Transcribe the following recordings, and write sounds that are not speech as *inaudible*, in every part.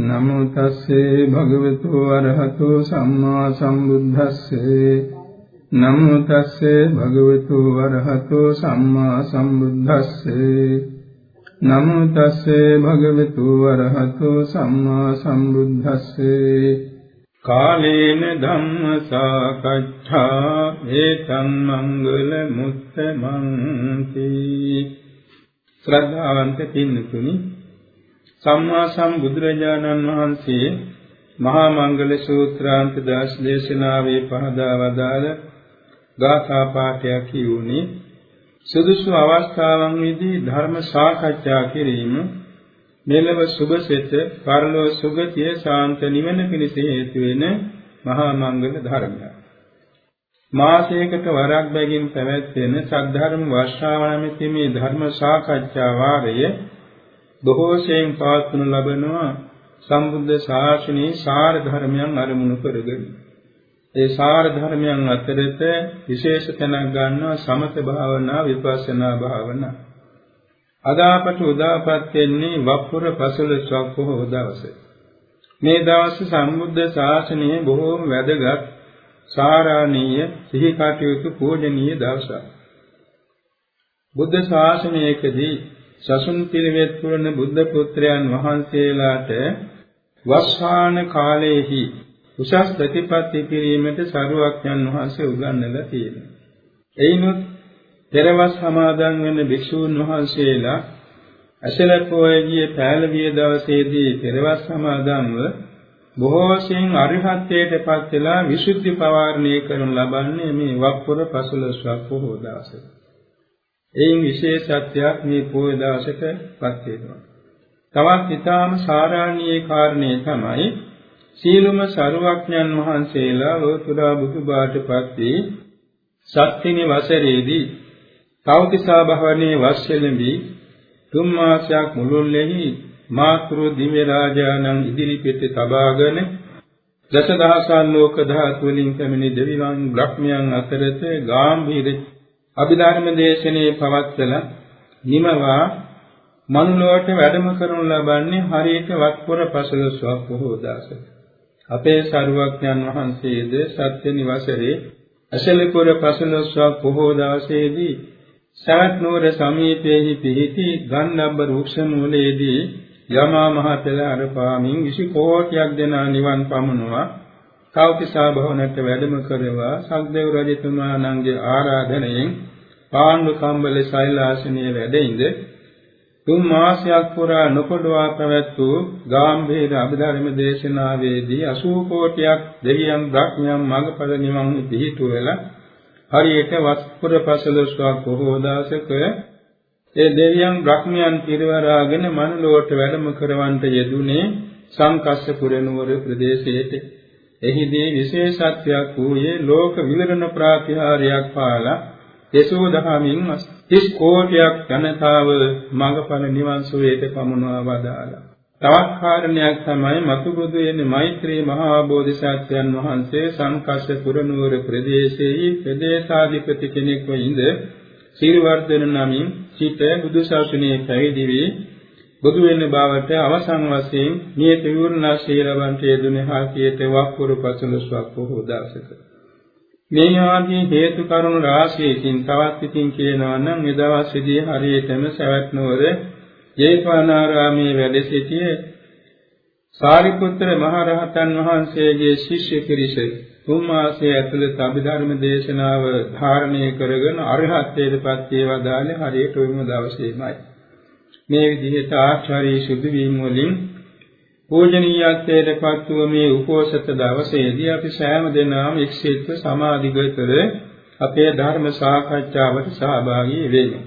නමෝ තස්සේ භගවතු අරහතෝ සම්මා සම්බුද්දස්සේ නමෝ තස්සේ භගවතු අරහතෝ සම්මා සම්බුද්දස්සේ නමෝ තස්සේ භගවතු අරහතෝ සම්මා සම්බුද්දස්සේ කාලේන ධම්ම සාකච්ඡා ඒතං මංගල මුත්තමන්ති ශ්‍රද්ධාවන්ත පින්තුනි සම්මා සම්බුදුරජාණන් වහන්සේ මහා මංගල සූත්‍රාන්ත දාස් දේශනාවේ පහදා වදාළ ගාථා පාඨයක් කියුණේ සුදුසු අවස්ථාවන්හිදී ධර්ම සාකච්ඡා කිරීම මෙලව සුභසෙත පරලෝ සුගතිය ශාන්ත නිවන පිණිස හේතු වෙන මහා මංගල ධර්මයක්. මාසයකට වරක් බැගින් පැවැත්වෙන සද්ධර්ම වර්ෂාවනමිති මේ ධර්ම සාකච්ඡා වාරයේ බොහෝසෙන් පවත්වනු ලබනවා සම්බුද්ධ ශාසනයේ සාර ධර්මයන් අරමුණු කරගෙන. ඒ සාර ධර්මයන් අතරත විශේෂ තැනක් ගන්නවා සමත භාවනා විපස්සනා භාවනා. අද අපට උදාපත් වෙන්නේ වප්පුර පසළොස්වක පොහොව දවසේ. මේ දවස් සම්බුද්ධ ශාසනයේ බොහෝම වැදගත් සාරාණීය සිහි කටයුතු පූජනීය දවසක්. බුද්ධ ශාසනයකදී සසුන් පිළිවෙත් පුරන බුද්ධ පුත්‍රයන් වහන්සේලාට වස්සාන කාලයේහි උසස් ප්‍රතිපත්ති කිරීමට සරුවක්යන් වහන්සේ උගන්වලා තියෙනවා. එයිනොත් පෙරවස් සමාදන් වෙන භික්ෂූන් වහන්සේලා අසලපෝයේදී පෑලවිය දවසේදී පෙරවස් සමාදන්ව බොහෝ වශයෙන් අරිහත්ත්වයට පත් වෙලා විසුද්ධි පවාරණය කරනු ලබන්නේ මේ වක්පුර පසළොස්වක පොහොව දවසේ. එයින් විශේෂත්වයක් මේ පොය දවසටපත් වෙනවා. තවත් ඊටාම සාරාණීය කාරණේ තමයි සීලුම සරුවක්ඥන් වහන්සේලා ලෝතුරා බුදුබාටපත් වී සත්‍තිනි වසරේදී තවතිසා භවනේ වස්සෙලඹි තුන් මාසයක් මුළුල්ලෙහි මාතෘ දිව්‍ය රාජානන් ඉදිරිපිට තබාගෙන දසදහසන් ලෝක ධාතු වලින් පැමිණි දෙවියන් බ්‍රහ්මයන් අතරත ගාම්භීර අභිධර්ම දේශනේ පවත්වලා නිමවා මනුලොවට වැඩම කරනු ලබන්නේ හරියට වක්පුර පසළොස්වක පොහොව දාසක. අපේ සරුවක්ඥන් වහන්සේද සත්‍ය නිවසරේ අශලකුර පසළොස්වක පොහොව දවසේදී සවැත් නුවර සමීපයේහි පිහිටි ගන්නබ්බ රුක්ෂ මූලයේදී යමා මහ පෙළහර පාමින් 20 කෝටියක් දෙනා නිවන් පමුණුවා කෞතිසා භවනට වැඩම කරවා සක්දේව රජතුමාණන්ගේ ආරාධනයෙන් පාණ්ඩු කම්බල ශෛලාසනයේ වැඩ ඉඳ තුන් මාසයක් පුරා නොකොඩවා පැවැත් වූ ගාම්භීර අභිධර්ම දේශනාවේදී 80 කෝටියක් දෙවියන් බ්‍රහ්මයන් මඟඵල නිවන් පිහිටුවලා හරියට වස්පුර පසළොස්වක බොහෝ දාසක ඒ දෙවියන් බ්‍රහ්මයන් පිරිවරාගෙන මනුලොවට වැඩම කරවන්ට යෙදුනේ සංකස්සපුර නුවර ප්‍රදේශයේට එහිදී විශේෂත්වයක් වූයේ ලෝක විවරණ ප්‍රාතිහාර්යයක් පාලා දෙසෝ දහමින් 30 කෝටියක් ජනතාව මඟඵල නිවන් සුවයට පමුණවා වදාලා. තවත් කාරණයක් තමයි මතුබුදු වෙන්නේ මෛත්‍රී මහා බෝධිසත්වයන් වහන්සේ සංකස්සපුර නුවර ප්‍රදේශයේ ප්‍රදේශාධිපති කෙනෙක්ව ඉඳ සිරිවර්ධන නමින් සිට බුදු ශාසනයේ පැවිදි වී බුදු වෙන බවට අවසන් වශයෙන් නියත විවරණාශී ලබන්ට යෙදුනේ හාකියට වක්කුරු පසළොස්වක් බොහෝ දවසක මේ ආදී හේතු කරුණු රාශියකින් තවත් ඉතින් කියනවා නම් මේ දවස්වේදී හරියටම සවැත් නුවර ජේතවනාරාමයේ වැඩ සිටියේ සාරිපුත්‍ර මහ රහතන් වහන්සේගේ ශිෂ්‍ය පිරිස තුන් මාසයේ ඇතුළත අභිධර්ම දේශනාව ධාරණය කරගෙන අරහත්ත්වයට පත් වේවදාලේ හරියට උරුම දවසේමයි. මේ විදිහට ආචාර්ය සුදු වීම වලින් පූජනීයත්වයට පත් වූ මේ උපෝසත දවසේදී අපි සෑම දෙනාම එක්සේත්ව සමාධිගතව අපේ ධර්ම සාකච්ඡාවට සහභාගී වෙමු.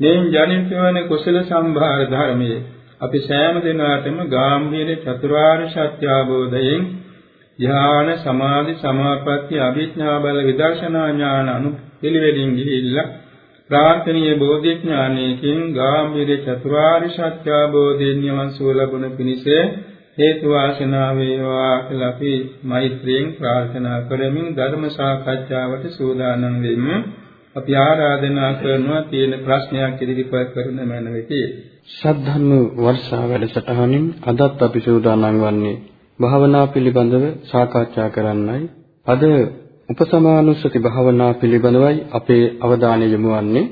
මේ ජනිත වන කුසල සම්භාර ධර්මයේ අපි සෑම දිනාටම ගාම්භීර චතුරාර්ය සත්‍ය අවබෝධයෙන් ධ්‍යාන සමාධි සමාපatti අභිඥා බල විදර්ශනා ඥාන අනු පිළිවෙලින් ගිහිල්ලා ප්‍රාර්ථනීය බෝධිඥානයකින් ගාම්භීර චතුරාර්ය සත්‍ය අවබෝධයෙන් නිවන් සුව ලබන පිණිස හේතු වාසනා වේවා කියලා අපි මෛත්‍රියෙන් ප්‍රාර්ථනා කරමින් ධර්ම සාකච්ඡාවට සූදානම් වෙමු. අපි ආරාධනා කරනවා තියෙන ප්‍රශ්නයක් ඉදිරිපත් කරන මැනවිතී. සද්ධම්ම වර්ෂා වැඩසටහනින් අදත් අපි සූදානම් වන්නේ භාවනා පිළිබඳව සාකච්ඡා කරන්නයි. අද උපසමානුස්සති භාවනා පිළිබඳවයි අපේ අවධානය යොමු වන්නේ.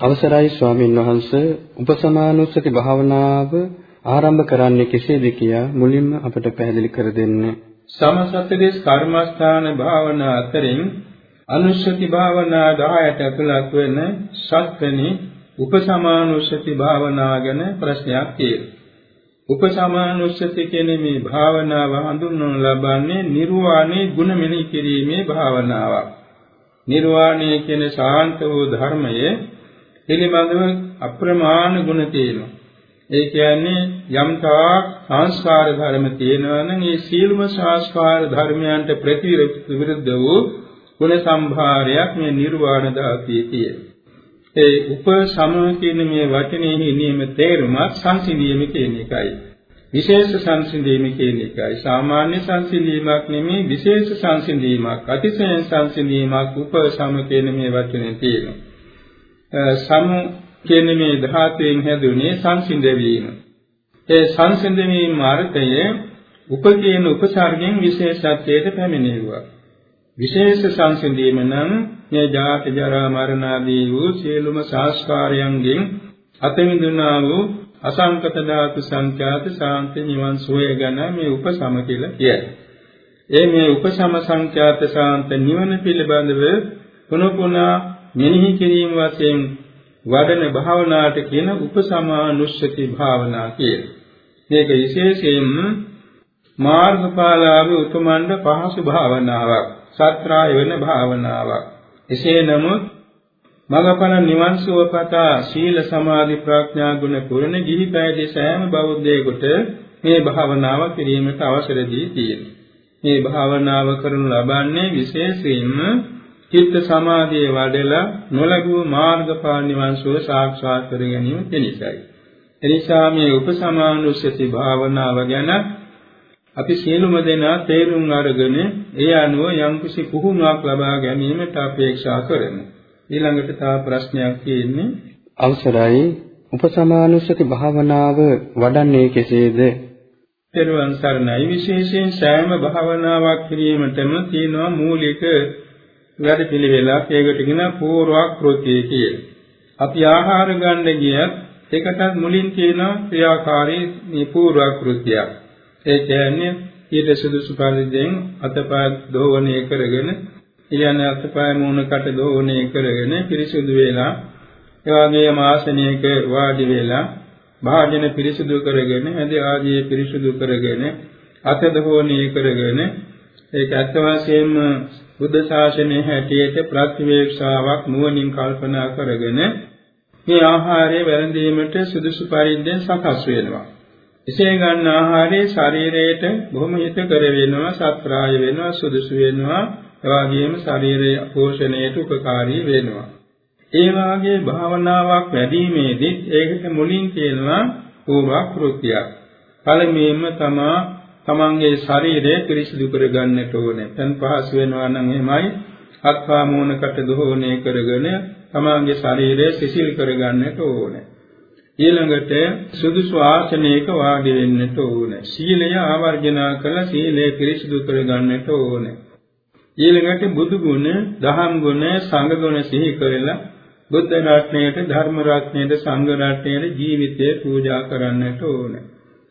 අවසරයි ස්වාමින් වහන්සේ උපසමානුස්සති භාවනාව ආරම්භ කරන්නේ කෙසේද කියා මුලින්ම අපට පැහැදිලි කර දෙන්න. සමසතදේශ කර්මස්ථාන භාවනා අතරින් අනුස්සති භාවනා 10ට ඇතුළත් වෙන සත්වෙනි උපසමානුස්සති භාවනා ගැන ප්‍රශ්නයක් තියෙනවා. උපසමානුස්සති කියන්නේ මේ භාවනාව හඳුන්වනු ලබන්නේ නිර්වාණේ ගුණ මෙනෙහි කිරීමේ භාවනාවක්. නිර්වාණය කියන ශාන්ත වූ ධර්මයේ පිළිබඳව අප්‍රමාණ ගුණ තියෙනවා. ඒ කියන්නේ යම් තාක් සංස්කාර ධර්ම තියෙනවා නම් ඒ සීලම සංස්කාර ධර්මයන්ට ප්‍රතිවිරුද්ධ වූ ගුණ සම්භාරයක් මේ නිර්වාණ ධාතුවේ තියෙනවා. ඒ උපසම කියන මේ වචනේ හිණීම තේරුමත් සංසිඳීම කියන එකයි. විශේෂ සංසිඳීම කියන එකයි. සාමාන්‍ය සංසිඳීමක් නෙමෙයි විශේෂ සංසිඳීමක්. අතිශය සංසිඳීමක් උපසම කියන මේ වචනේ තියෙනවා. සම කියන මේ ධාතුවෙන් හැදුනේ සංසිඳ වීම. ඒ සංසිඳ වීම අර්ථය උප කියන උපසර්ගයෙන් විශේෂත්වයට පැමිණෙවුවා. විශේෂ සංසිඳීම නම් මේ ජාති ජරා මරණ ආදී වූ සියලුම සංස්කාරයන්ගෙන් අතමිදුනා වූ අසංකත ධාතු සංඛ්‍යාත ශාන්ති නිවන් සෝය ගැන මේ උපසම කියලා කියයි. ඒ මේ උපසම සංඛ්‍යාත ශාන්ත නිවන පිළිබඳව පුනපුනා මෙනෙහි කිරීම වශයෙන් වඩන භාවනාවට කියන උපසමානුස්සති භාවනා කියලා. මේක විශේෂයෙන්ම මාර්ගඵලාභ උතුමන්ට පහසු භාවනාවක්. සත්‍රාය වෙන භාවනාවක්. එසේ නමුත් මඟඵල නිවන් සුව පතා සීල සමාධි ප්‍රඥා ගුණ පුරණ ගිහි පැවිදි සෑම බෞද්ධයෙකුට මේ භාවනාව කිරීමට අවසර දී තියෙනවා. මේ භාවනාව කරනු ලබන්නේ විශේෂයෙන්ම චිත්ත සමාධිය වඩලා නොලගූ මාර්ගඵල නිවන් සුව සාක්ෂාත් කර ගැනීම පිණිසයි. එනිසා මේ උපසමානුස්සති භාවනාව ගැන අපි සියලුම දෙනා තේරුම් අරගෙන ඒ අනුව යම්කිසි පුහුණුවක් ලබා ගැනීමට අපේක්ෂා කරමු. ඊළඟට තව ප්‍රශ්නයක් තියෙන්නේ අවසරයි උපසමානුස්සති භාවනාව වඩන්නේ කෙසේද? තෙරුවන් සරණයි විශේෂයෙන් සෑම භාවනාවක් කිරීමටම තියෙනවා මූලික වැඩ පිළිවෙලක් ඒකට කියන පූර්වක්‍ෘතිය කියලා. අපි ආහාර ගන්න ගියත් ඒකටත් මුලින් තියෙන ක්‍රියාකාරී මේ පූර්වක්‍ෘතියක්. ඒ කියන්නේ ඊට සුදුසු පරිද්දෙන් අතපය දෝවණය කරගෙන ඊයන අතපය මූණකට දෝවණය කරගෙන පිරිසුදු වෙලා ඒ වගේම ආසනයක වාඩි වෙලා භාජන පිරිසුදු කරගෙන ඇද ආදී පිරිසුදු කරගෙන අත දෝවණය කරගෙන ඒක ඇත්ත වශයෙන්ම බුද්ධ ශාසනයේ හැටියට ප්‍රතිවේක්ෂාවක් නුවණින් කල්පනා කරගෙන මේ ආහාරය වැළඳීමට සුදුසු පරිද්දෙන් සකස් වෙනවා. එසේ ගන්න ආහාරයේ ශරීරයට බොහොම හිතකර වෙනවා, සත්‍රාය වෙනවා, සුදුසු වෙනවා, එවාගෙම ශරීරයේ පෝෂණයට උපකාරී වෙනවා. ඒ වාගේ භාවනාවක් වැඩිීමේදී ඒකට මුලින් කියනවා පූර්වක්‍ෘතිය. පළමුවෙන්ම තමා තමන්ගේ ශරීරය පිරිසිදු කරගන්නට ඕනේ. තන් පහසු වෙනවා නම් එහෙමයි අත්පා මූණකට දෝහණය කරගෙන තමන්ගේ ශරීරය සිසිල් කරගන්නට ඕනේ. ඊළඟට සුදුසු ආසනයක වාඩි වෙන්නට ඕනේ. සීලය ආවර්ජනා කළ සීලය පිරිසිදු කරගන්නට ඕනේ. ඊළඟට බුදු ගුණ, දහම් ගුණ, සංඝ ගුණ සිහි කරලා බුද්ධ රත්නයට, ධර්ම රත්නයට, සංඝ රත්නයට ජීවිතය පූජා කරන්නට ඕනේ.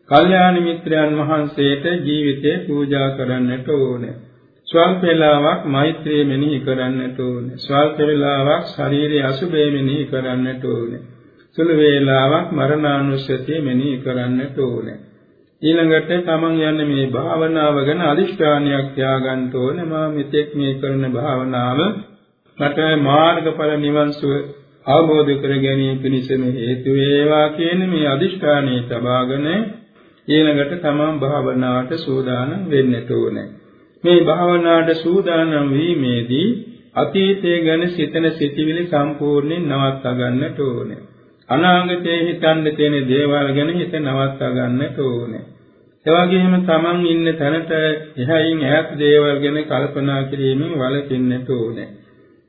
කල්යාණ මිත්‍රයන් වහන්සේට ජීවිතය පූජා කරන්නට ඕනේ. ස්වල්ප වේලාවක් මෛත්‍රිය මෙනෙහි කරන්නට ඕනේ. ස්වල්ප වේලාවක් ශාරීරික අසුභය මෙනෙහි කරන්නට ඕනේ. සුළු වේලාවක් මරණානුස්සතිය මෙනෙහි කරන්නට ඕනේ. ඊළඟට තමන් යන්නේ මේ භාවනාව ගැන අදිෂ්ඨානයක් තියාගන්න ඕනේ. මම මෙතෙක් මේ කරන භාවනාව මට මාර්ගඵල නිවන් සුව අවබෝධ කර ගැනීම පිණිසම හේතු වේවා කියන මේ අදිෂ්ඨානය තබාගෙන ඊළඟට තමන් භාවනාවට සූදානම් වෙන්නට ඕනේ. මේ භාවනාවට සූදානම් වීමේදී අතීතය ගැන සිතන සිටිවිලි සම්පූර්ණයෙන් නවත්වා ගන්නට ඕනේ. අනාගතයේ හිතන්න තියෙන දේවල් ගැන හිත නවත්වා ගන්නට ඕනේ. ඒ වගේම Taman ඉන්න තැනට එහයින් ඈත් දේවල් ගැන කල්පනා කිරීමෙන් වළකින්නට ඕනේ.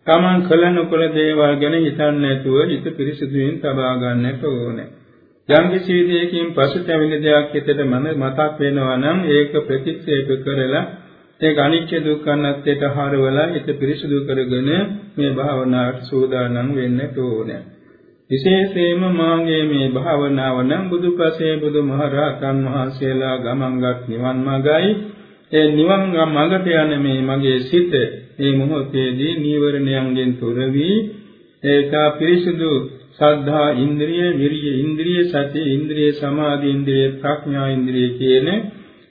Taman කල නොකල දේවල් ගැන හිතන්නේ නැතුව හිත පිරිසිදුවෙන් තබා ගන්නට ඕනේ. යම් කිසි විදියකින් පසුතැවෙන දෙයක් හිතට මන මතක් වෙනවා නම් ඒක ප්‍රතික්ෂේප කරලා ඒක අනිත්‍ය දුක්ඛ අනාත්මයට හරවලා හිත පිරිසුදු කරගෙන මේ භාවනාවට සූදානම් වෙන්න ඕනේ. විශේෂයෙන්ම මාගේ මේ භාවනාව නම් බුදුපසේ බුදුමහරහතන් වහන්සේලා ගමන්ගත් නිවන් මාර්ගයි. ඒ නිවන් මාර්ගට යන මේ මගේ සිත මේ මොහොතේදී නීවරණයන්ගෙන් තොර වී ඒක පිරිසුදු සද්ධා ඉන්ද්‍රිය, විරිය ඉන්ද්‍රිය, සති ඉන්ද්‍රිය, සමාධි ඉන්ද්‍රිය, ප්‍රඥා ඉන්ද්‍රිය කියන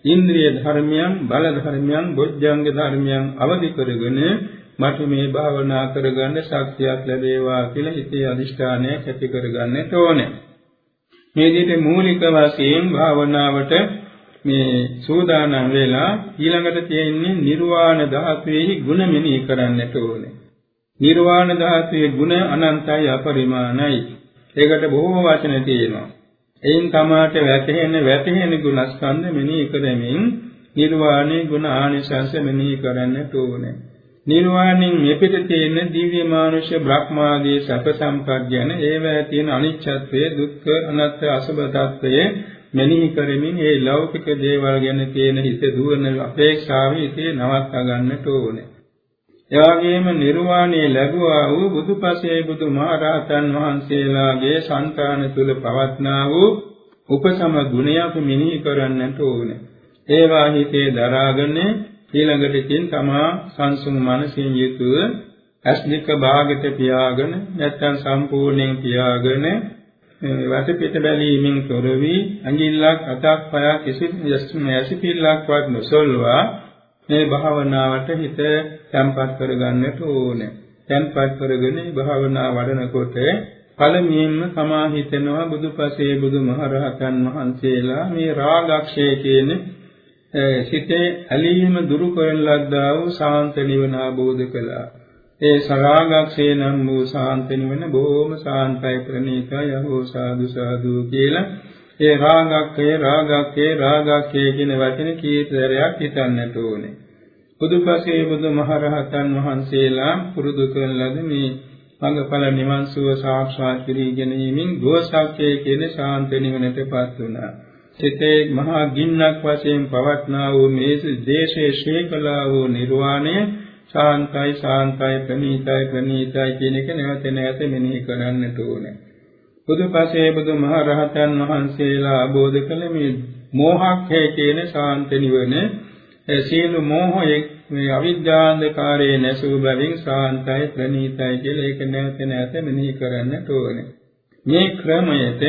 ඉන්ද්‍රිය ධර්මයන්, බල ධර්මයන්, බොජ්ජංග ධර්මයන් අවදි කරගෙන මට මේ භාවනා කරගන්න ශක්තියක් ලැබේවා කියලා හිතේ අදිෂ්ඨානයක් ඇති කරගන්නට ඕනේ. මේ විදිහට මූලික වශයෙන් භාවනාවට මේ සූදානම් වෙලා ඊළඟට තියෙන්නේ නිර්වාණ ධාතුවේ ගුණ මෙනෙහි කරන්නට ඕනේ. නිර්වාණ ධාතුවේ ගුණ අනන්තයි අපරිමාණයි. ඒකට බොහෝ වචන තියෙනවා. එයින් තමාට වැටහෙන වැටහෙන ගුණස්කන්ධ මෙනෙහි කරමින් නිර්වාණේ ගුණ ආනිසංස මෙනෙහි කරන්නට ඕනේ. නිර්වාණයෙන් මෙපිට තියෙන දිව්‍ය මානුෂ බ්‍රහ්මාදී සැප සම්පත් ගැන ඒවැය තියෙන අනිච්චත්වය දුක්ඛ අනාත්ම අසුබ tattvaye මෙනෙහි කරමින් ඒ ලෞකික දේවල් ගැන තියෙන හිත දුවන අපේක්ෂාව හිතේ නවත්වා ගන්නට ඕනේ. එවාගේම නිර්වාණය ලැබුවා වූ බුදුපසේ බුදුමහරහතන් වහන්සේලාගේ సంతාන තුල පවත්නා වූ උපසම ගුණයක් මෙනෙහි කරන්නට ඕනේ. ඒවා හිතේ දරාගෙන ඊළඟට තින් තමා සංසුන් මනසින් යුතුව ඇස් දෙක භාගයට පියාගෙන නැත්නම් සම්පූර්ණයෙන් පියාගෙන වටපිට බැලීමෙන් තොර වී අඟිල්ලක් අතක් පයක් කිසි යසිපිල්ලක්වත් නොසොල්වා මේ භාවනාවට හිත තැම්පත් කරගන්නට ඕනේ. තැම්පත් කරගෙන භාවනා වඩනකොට පළමුවෙන්ම තමා හිතෙනවා බුදුපසේ බුදුමහරහතන් වහන්සේලා මේ රාගක්ෂය කියන සිතේ ඇලීම දුරු කරන ලද්දා වූ සාන්ත නිවන ආબોධ කළා. ඒ සරාගක්ෂේ නම් වූ සාන්ත නිවන බොහොම සාන්තයි ප්‍රණීතයි යහෝ සාදු සාදු කියලා ඒ රාගක්කේ රාගක්කේ රාගක්කේ කියන වචන කීතරයක් හිතන්නට ඕනේ. බුදුපසේ බුදුමහරහතන් වහන්සේලා පුරුදු කරන ලද මේ මඟඵල නිවන් සුව සාක්ෂාත් කර ගැනීමෙන් ගෝසක්කේ කියන ශාන්ත නිවනටපත් වුණා. සිතේ මහා ගින්නක් වශයෙන් පවත්නා වූ මේ දේශේ ශේකලා වූ නිර්වාණය ශාන්තයි ශාන්තයි ප්‍රණීතයි ප්‍රණීතයි කියන එක නැවත නැවත මෙනෙහි කරන්නට ඕනේ. බුදුපසේ බුදුමහරහතන් වහන්සේලා ආબોධ කළ මේ මෝහක්ඛය කියන ශාන්ත නිවන සියලු මෝහයේ මේ අවිද්‍යාන්ධකාරයේ නැසූ බැවින් ශාන්තයි ප්‍රණීතයි කියලා ඒක නැවත නැවත මෙනෙහි කරන්නට ඕනේ. මේ ක්‍රමයට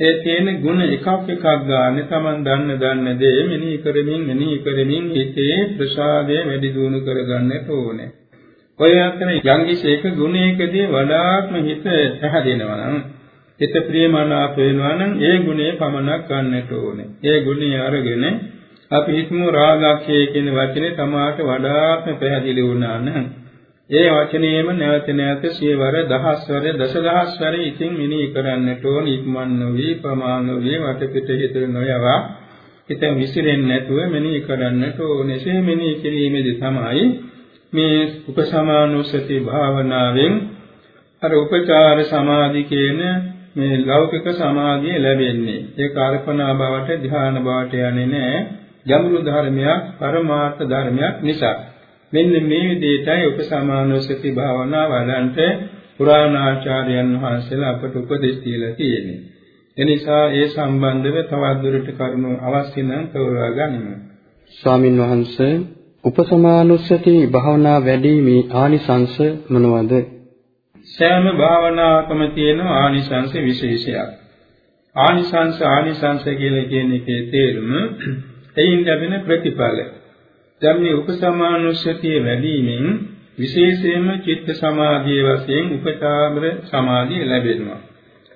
ඒ තියෙන ಗುಣ එකක් එකක් ගන්න තමන් දන්න දන්න දේ මෙනෙහි කරමින් මෙනෙහි කරමින් හිතේ ප්‍රසාදය වැඩි දියුණු කරගන්නට ඕනේ. ඔය අතර යම්කිසි එක ගුණයකදී වඩාත්ම හිත පැහැදෙනවා නම් හිත ප්‍රියමනාප වෙනවා නම් ඒ ගුණය පමණක් ගන්නට ඕනේ. ඒ ගුණය අරගෙන අපි හිතමු රාගක්ෂය කියන වචනේ තමාට වඩාත්ම පැහැදිලි වුණා නම් ඒ වචනේම නැවත නැවත සියවර දහස්වර දසදහස්වර ඉතින් මෙනෙහි කරන්නට ඕන ඉක්මන් නොවි ප්‍රමාණ නොවි වටපිට හිතේ නොයවා හිත විසිරෙන්නේ නැතුව මෙනෙහි කරන්නට ඕනේ. එසේ මෙනෙහි කිරීමේදී තමයි මේ උපසමානුසති භාවනාවෙන් අර උපචාර සමාධි කියන මේ ලෞකික සමාධිය ලැබෙන්නේ. ඒ කල්පනා බවට ධ්‍යාන බවට යන්නේ නැහැ. ගැඹුරු ධර්මයක්, පරමාර්ථ ධර්මයක් නිසා. මෙන්න මේ විදිහටයි උපසමානෝසති භාවනා වඩන්ට පුරාණාචාර්යයන් වහන්සේලා අපට උපදෙස් දීලා තියෙන්නේ. එනිසා ඒ සම්බන්ධව තවත් දුරට කරුණු අවශ්‍ය නම් තෝරා ගනිමු. ස්වාමින් වහන්සේ උපසමානුස්සති භාවනා වැඩිමේ ආනිසංස මොනවද? සෑම භාවනාවකම තියෙන ආනිසංස විශේෂයක්. ආනිසංස ආනිසංස කියලා කියන එකේ තේරුම එයින් ලැබෙන ප්‍රතිඵල. දැන් මේ උපසමානුස්සතිය වැඩිමින් විශේෂයෙන්ම චිත්ත සමාධිය වශයෙන් උපචාර සමාධිය ලැබෙනවා.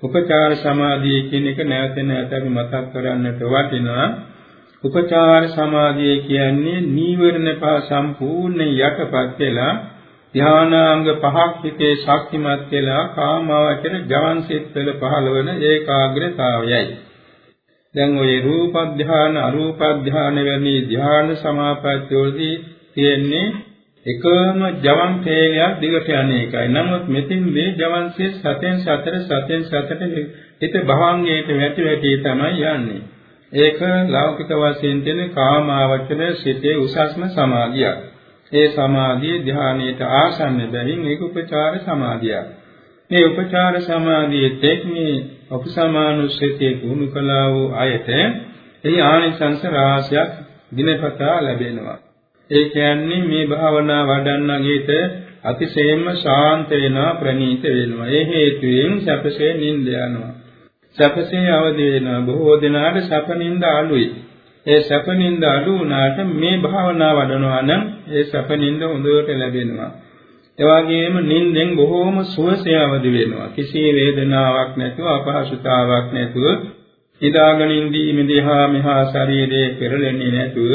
උපචාර සමාධිය කියන එක නැවත නැවත අපි මතක් කරන්නට වටිනවා. උපචාර සමාධිය කියන්නේ නීවරණ පහ සම්පූර්ණ යටපත් වෙලා ධානාංග පහක් හිතේ ශක්තිමත් වෙලා කාමාවචර ජවන් සිත්වල පහළවන ඒකාග්‍රතාවයයි. දැන් ওই රූප ධාන අරූප ධාන වැනි ධාන සමාපත්තිවලදී තියෙන්නේ එකම ජවන් තේලයක් දිගට යන එකයි. නමුත් මෙතින් මේ ජවන්සේ සතෙන් සතර සතෙන් සතට හිත භවංගයට වැටි වැටි තමයි යන්නේ. ඒක ලෞකික වශයෙන් තියෙන කාමාවචර සිතේ උසස්ම සමාධියක්. ඒ සමාධිය ධානයට ආසන්න බැවින් ඒක උපචාර සමාධියක්. මේ උපචාර සමාධියේ තෙක්මී උපසමානුස්සතිය පුහුණු කළා වූ අයට එහි ආනිසංස රාශියක් දිනපතා ලැබෙනවා. ඒ කියන්නේ මේ භාවනා වඩන්නගේට අතිශයින්ම ශාන්ත වෙනවා ප්‍රණීත වෙනවා. ඒ හේතුවෙන් සැපසේ නිින්ද යනවා. සැපසේ අවදි වෙනවා. බොහෝ දෙනාට සැප නිින්ද අඩුයි. ඒ සැප නිින්ද අඩු වුණාට මේ භාවනා වඩනවා නම් ඒ සැප නිින්ද හොඳට ලැබෙනවා. ඒ වගේම නිින්දෙන් බොහෝම සුවසේ අවදි වෙනවා. කිසි වේදනාවක් නැතුව අපහසුතාවක් නැතුව ඉදාගෙන ඉඳීම දිහා මෙහා ශරීරයේ පෙරලෙන්නේ නැතුව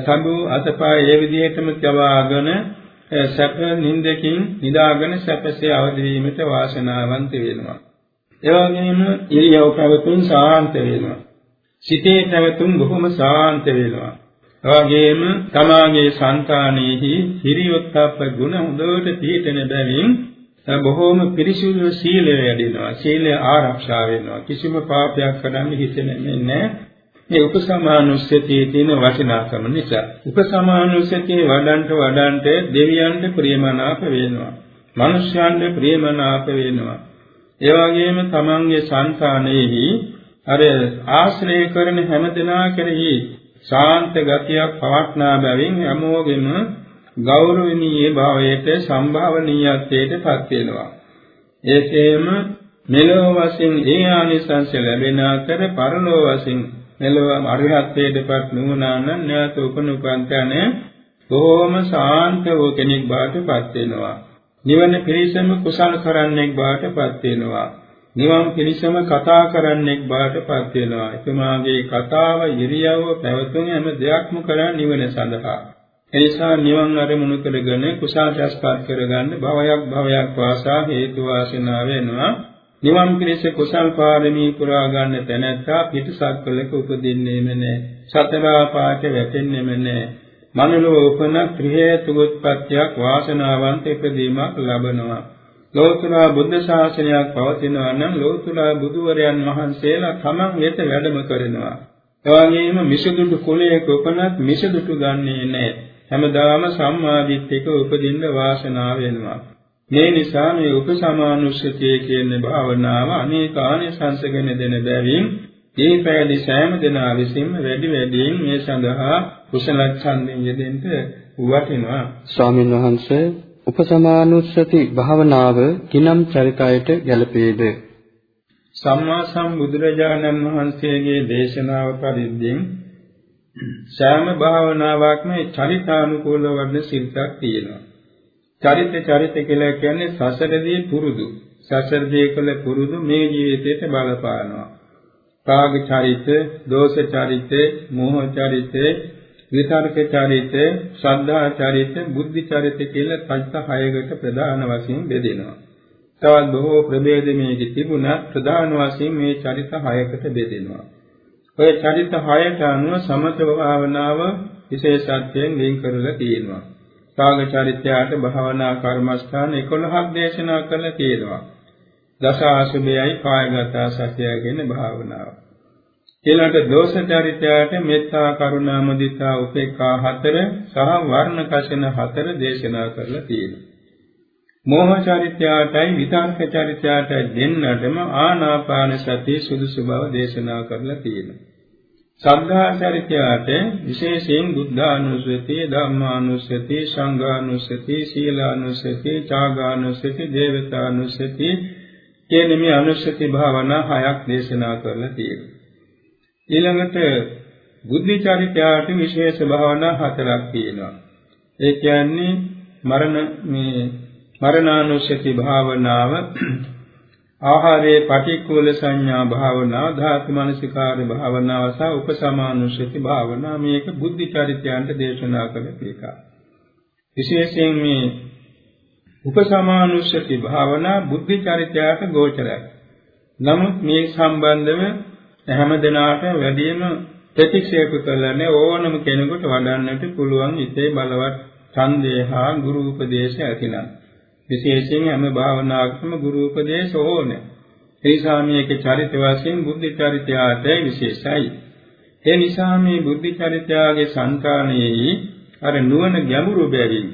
තඹු අතපය ඒ විදිහටම තවාගෙන සැප නිින්දකින් නිදාගෙන සැපසේ අවදි වීමට වාසනාවන්ත වෙනවා. ඒ වගේම ඉරියව් පැවතුම් සාන්ත වෙනවා. සිතේ පැවතුම් බොහොම සාන්ත වෙනවා. වගේම තමාගේ సంతානෙහි හිරියොත්ප්ප ගුණ හොඳට පිළිතෙන බැවින් බොහෝම පිරිසිදු සීලය වැඩිනවා. සීලය ආරක්ෂා වෙනවා. කිසිම පාපයක් කරන්න හිතෙන්නේ නැහැ. මේ උපසමානුස්සතියේ තියෙන වටිනාකම නිසා. උපසමානුස්සතියේ වඩන්ට වඩන්ට දෙවියන්ට ප්‍රියමනාප වෙනවා. මිනිස්යන්ට ප්‍රියමනාප වෙනවා. ඒ වගේම තමන්ගේ సంతානෙහි අර ආශ්‍රය කරන හැම දෙනා කෙරෙහි ශාන්ත ගතියක් පවත්නා බැවින් හැමෝගෙම ගෞරවණීය භාවයට සම්භාවනීයත්වයට පත් වෙනවා. ඒකේම මෙලොව වශයෙන් ඒ ආනිසංස ලැබෙන අතර පරලොව වශයෙන් මෙලොව අරිහත්ත්වයටපත් නුවණාන නැවත උපනුපන්තන බොහෝම ශාන්ත වූ කෙනෙක් බවට පත් වෙනවා. නිවන පිරිසම කුසල කරන්නෙක් බවට පත් වෙනවා. නිවන් පිරිසම කතා කරන්නෙක් බවට පත් වෙනවා. එතුමාගේ කතාව, ඉරියව්ව, පැවතුම් හැම දෙයක්ම කරා නිවන සඳහා. එනිසා නිවන් අරමුණු කරගෙන කුසල රැස්පත් කරගන්න භවයක් භවයක් වාසා හේතු වාසනා වෙනවා. නිවන් පිණිස කුසල් පාරමී පුරා ගන්න තැනැත්තා පිටසක්වලක උපදින්නේම නැහැ. සතර ආපාත වැටෙන්නේම නැහැ. මනුලෝ උපන ත්‍රි හේතු උත්පත්තියක් වාසනාවන්ත ඉපදීමක් ලබනවා. ලෝතර බුද්ධ ශාසනයක් පවතිනවා නම් ලෝතර බුදුවරයන් වහන්සේලා තමන් වෙත වැඩම කරනවා. එවැගේම මිසදුටු කුලයක උපනත් මිසදුටු ගන්නේ නැහැ. හැමදාම සම්මාදිට්ඨික උපදින්න වාසනාව වෙනවා. මේ නිසා මේ උපසමානුස්සතිය කියන භාවනාව අනේකානිසංසගෙන දෙන බැවින් ඒ පැහැදි සෑම දෙනා විසින්ම වැඩි වැඩියෙන් මේ සඳහා කුසල ඡන්දයෙන් යෙදෙන්න වටිනවා. ස්වාමීන් වහන්සේ උපසමානුස්සති භාවනාව කිනම් චරිතයට ගැලපේද? සම්මා සම්බුදුරජාණන් වහන්සේගේ දේශනාව පරිද්දෙන් සෑම භාවනාවක්ම චරිතානුකූල වර්ණ සිල්පක් තියෙනවා. චරිත චරිත කියලා කියන්නේ සසරදී පුරුදු. සසරදී කළ පුරුදු මේ ජීවිතයට බලපානවා. රාග චරිත, දෝෂ චරිත, මෝහ චරිත, විතර්ක චරිත, ශ්‍රද්ධා චරිත, බුද්ධි චරිත කියලා චරිත හයකට ප්‍රධාන වශයෙන් බෙදෙනවා. තවත් බොහෝ ප්‍රභේද මේකේ තිබුණා ප්‍රධාන වශයෙන් මේ චරිත හයකට බෙදෙනවා. ඔය චරිත හයට අනුව සමත භාවනාව විශේෂත්වයෙන් වෙන් කරලා තියෙනවා. රාග චරිතයට භාවනා කර්මස්ථාන 11ක් දේශනා කරලා තියෙනවා. දස ආසුභයයි කායගත සත්‍යය කියන භාවනාව. ඊළඟට දෝෂ චරිතයට මෙත්තා කරුණා මුදිතා උපේක්ඛා හතර සහ වර්ණ කෂණ හතර දේශනා කරලා තියෙනවා. මෝහ චරිතයටයි විතර්ක චරිතයටයි දෙන්නටම ආනාපාන සතිය සුදුසු බව දේශනා කරලා තියෙනවා. සද්ධා චරිතයට විශේෂයෙන් බුද්ධානුස්සතිය, ධම්මානුස්සතිය, සංඝානුස්සතිය, සීලානුස්සතිය, ත්‍යාගානුස්සතිය, දේවතානුස්සතිය කියන මේ අනුස්සති භාවනා හයක් දේශනා කරලා තියෙනවා. ඊළඟට බුද්ධ චරිතයට විශේෂ භාවනා හතරක් තියෙනවා. ඒ කියන්නේ මරණ මේ මරණානුස්සති භාවනාව ආහාරයේ පටික්කුල සංඥා භාවනාව ධාතු මනසිකාර භාවනාව සහ උපසමානුස්සති භාවනාව මේක බුද්ධ චරිතයන්ට දේශනා කළ එකක්. විශේෂයෙන් මේ උපසමානුස්සති භාවනා බුද්ධ චරිතයට ගෝචරයි. නමුත් මේ සම්බන්ධව හැම දිනාට වැඩිම ප්‍රතික්ෂේප කළනේ ඕනම කෙනෙකුට වඩන්නට පුළුවන් ඉතේ බලවත් ඡන්දේ හා ගුරු උපදේශ ඇතිනම් විශේෂයෙන් හැම භාවනාවකම ගුරු උපදේශ ඕනේ නිසා මේකේ චරිත වශයෙන් බුද්ධ චරිතයට විශේෂයි. ඒ නිසා මේ බුද්ධ චරිතයාගේ సంతානයේ අර නුවණ ගැඹුරු බැවින්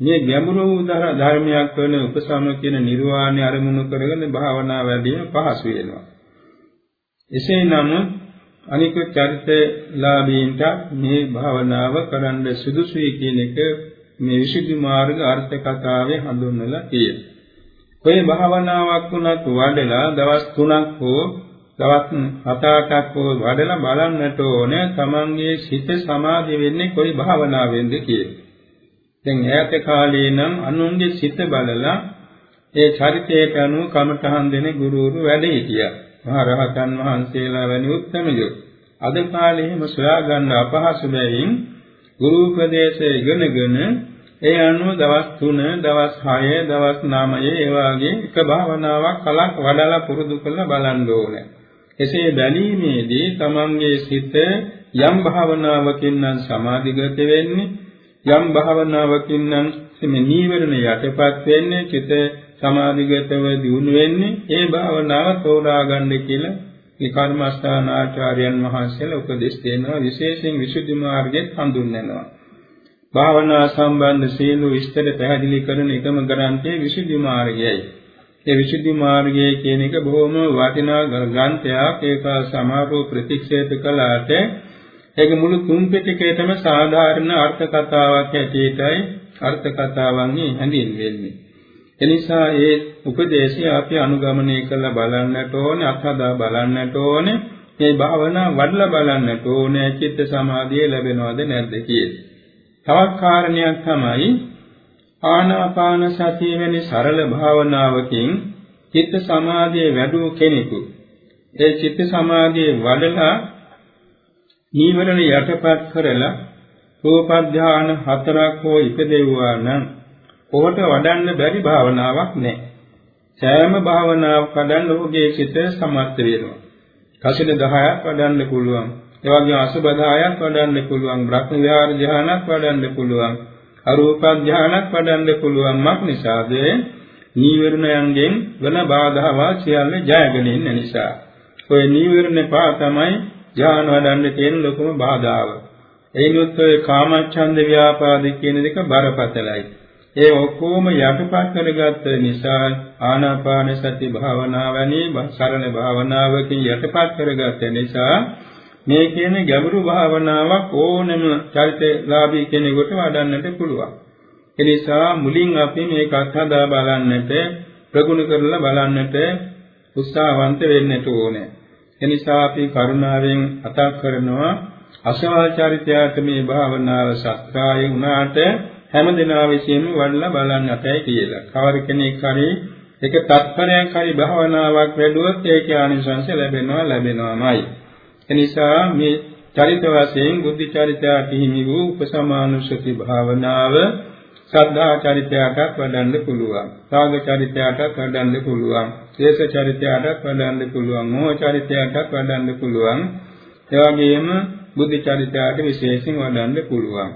මේ ගැඹුරු ධර්මයක් වන උපසම කියන නිර්වාණය අරමුණු කරගෙන භාවනා වැඩිම පහසු වෙනවා. එසේ නමුත් අනිකුත් චරිතලාභීන්ට මේ භාවනාව කරන්න සුදුසුයි කියන එක මේ විසුද්ධි මාර්ග අර්ථ කතාවේ හඳුන්වලා තියෙනවා. කොයි භාවනාවක් වුණත් වඩලා දවස් 3ක් හෝ දවස් 7-8ක් හෝ වඩලා බලන්නට ඕනේ තමන්ගේ සිත සමාධි වෙන්නේ කොයි භාවනාවෙන්ද කියලා. දැන් ඈත කාලේ නම් අනුන්ගේ සිත බලලා ඒ චරිතයට අනුව කමඨහන් දෙන ගුරුවරු වැඩ හිටියා. මහා රහතන් වහන්සේලා වැනි උත්තමයෝ. අද කාලේ එහෙම සොයා ගන්න අපහසු බැවින් ගුරු උපදේශය ඉගෙනගෙන ඒ අනුව දවස් 3, දවස් 6, දවස් 9 ඒ වගේ එක භාවනාවක් කලක් වඩලා පුරුදු කරලා බලන්න ඕනේ. එසේ බැලීමේදී තමන්ගේ සිත යම් භාවනාවකින් නම් සමාධිගත වෙන්නේ යම් භාවනාවකින් නම් මේ නීවරණ යටපත් වෙන්නේ චිත සමාධිගතව දියුණු වෙන්නේ ඒ භාවනාව තෝරා ගන්න කියලා මේ කර්මස්ථාන ආචාර්යයන් වහන්සේලා උපදෙස් දෙනවා විශේෂයෙන් විසුද්ධි මාර්ගයෙන් හඳුන්වනවා භාවනා සම්බන්ධ සීල විස්තර පැහැදිලි කරන එකම ග්‍රන්ථයේ විසුද්ධි මාර්ගයයි. ඒ විසුද්ධි මාර්ගය කියන එක බොහොම වටිනා ග්‍රන්ථයක්. ඒක සමාරෝ ප්‍රතික්ෂේප කළාට ඒක මුළු තුන් පිටකයටම සාධාරණ අර්ථ කතාවක් ඇටියටයි අර්ථ කතාවන්හි හැඳින්වෙන්නේ. එනිසා ඒ උපදේශය අපි අනුගමනය කරලා බලන්නට ඕනේ, අත්හදා බලන්නට ඕනේ. මේ භාවනා වඩලා බලන්නට ඕනේ චිත්ත සමාධිය ලැබෙනවද නැද්ද කියලා. තවත් කාරණයක් තමයි ආනාපාන සතිය වැනි සරල භාවනාවකින් චිත්ත සමාධිය වැඩුව කෙනෙකු ඒ චිත්ත සමාධිය වඩලා නීවරණ යටපත් කරලා රූප ධාන හතරක් හෝ ඉපදෙවුවා නම් ඔහුට වඩන්න බැරි භාවනාවක් නැහැ. සෑම භාවනාවක් වඩන්න ඔහුගේ සිත සමර්ථ වෙනවා. කසින 10ක් වඩන්න පුළුවන්. ඒ වගේ අසුබ 10ක් වඩන්න පුළුවන්. බ්‍රහ්ම විහාර ධානයක් වඩන්න පුළුවන්. අරූප ධානයක් වඩන්න පුළුවන්. මක් නිසාද? නීවරණයන්ගෙන් වන බාධාවා සියල්ල ජයගෙන ඉන්න නිසා. ඔය නීවරණ පහ තමයි ධාන වඩන්න තියෙන ලොකුම බාධාව. එයිනුත් ඔය කාමච්ඡන්ද ව්‍යාපාද කියන දෙක බරපතලයි. ඒ ඔක්කොම යටපත් කරගත්ත නිසා ආනාපාන සති භාවනාව වැනි සරල භාවනාවකින් යටපත් කරගත්ත නිසා මේ කියන ගැඹුරු භාවනාවක් ඕනම චරිතලාභී කෙනෙකුට වඩන්නට පුළුවන්. ඒ නිසා මුලින් අපි මේක අත්හදා බලන්නට ප්‍රගුණ කරලා බලන්නට උත්සාහවන්ත වෙන්නට ඕනේ. ඒ නිසා අපි කරුණාවෙන් අතක් කරනවා අසවල් චරිතයට මේ භාවනාව සත්‍යය වුණාට හැමදෙනා විසින්ම වඩලා බලන්නටයි කියලා. කවර කෙනෙක් හරි එක තත්පරයක් හරි භාවනාවක් වැඩුවොත් ඒකේ ආනිසංස ලැබෙනවා ලැබෙනවාමයි. එනිසා මේ චරිත වශයෙන් බුද්ධ චරිතයට හිමි වූ උපසමානුසති භාවනාව සද්ධා චරිතයටත් වඩන්න පුළුවන්. සාග චරිතයටත් වඩන්න පුළුවන්. ශේෂ චරිතයටත් වඩන්න පුළුවන්. මොහ චරිතයටත් වඩන්න පුළුවන්. ඒ වගේම බුද්ධ චරිතයට විශේෂයෙන් වඩන්න පුළුවන්.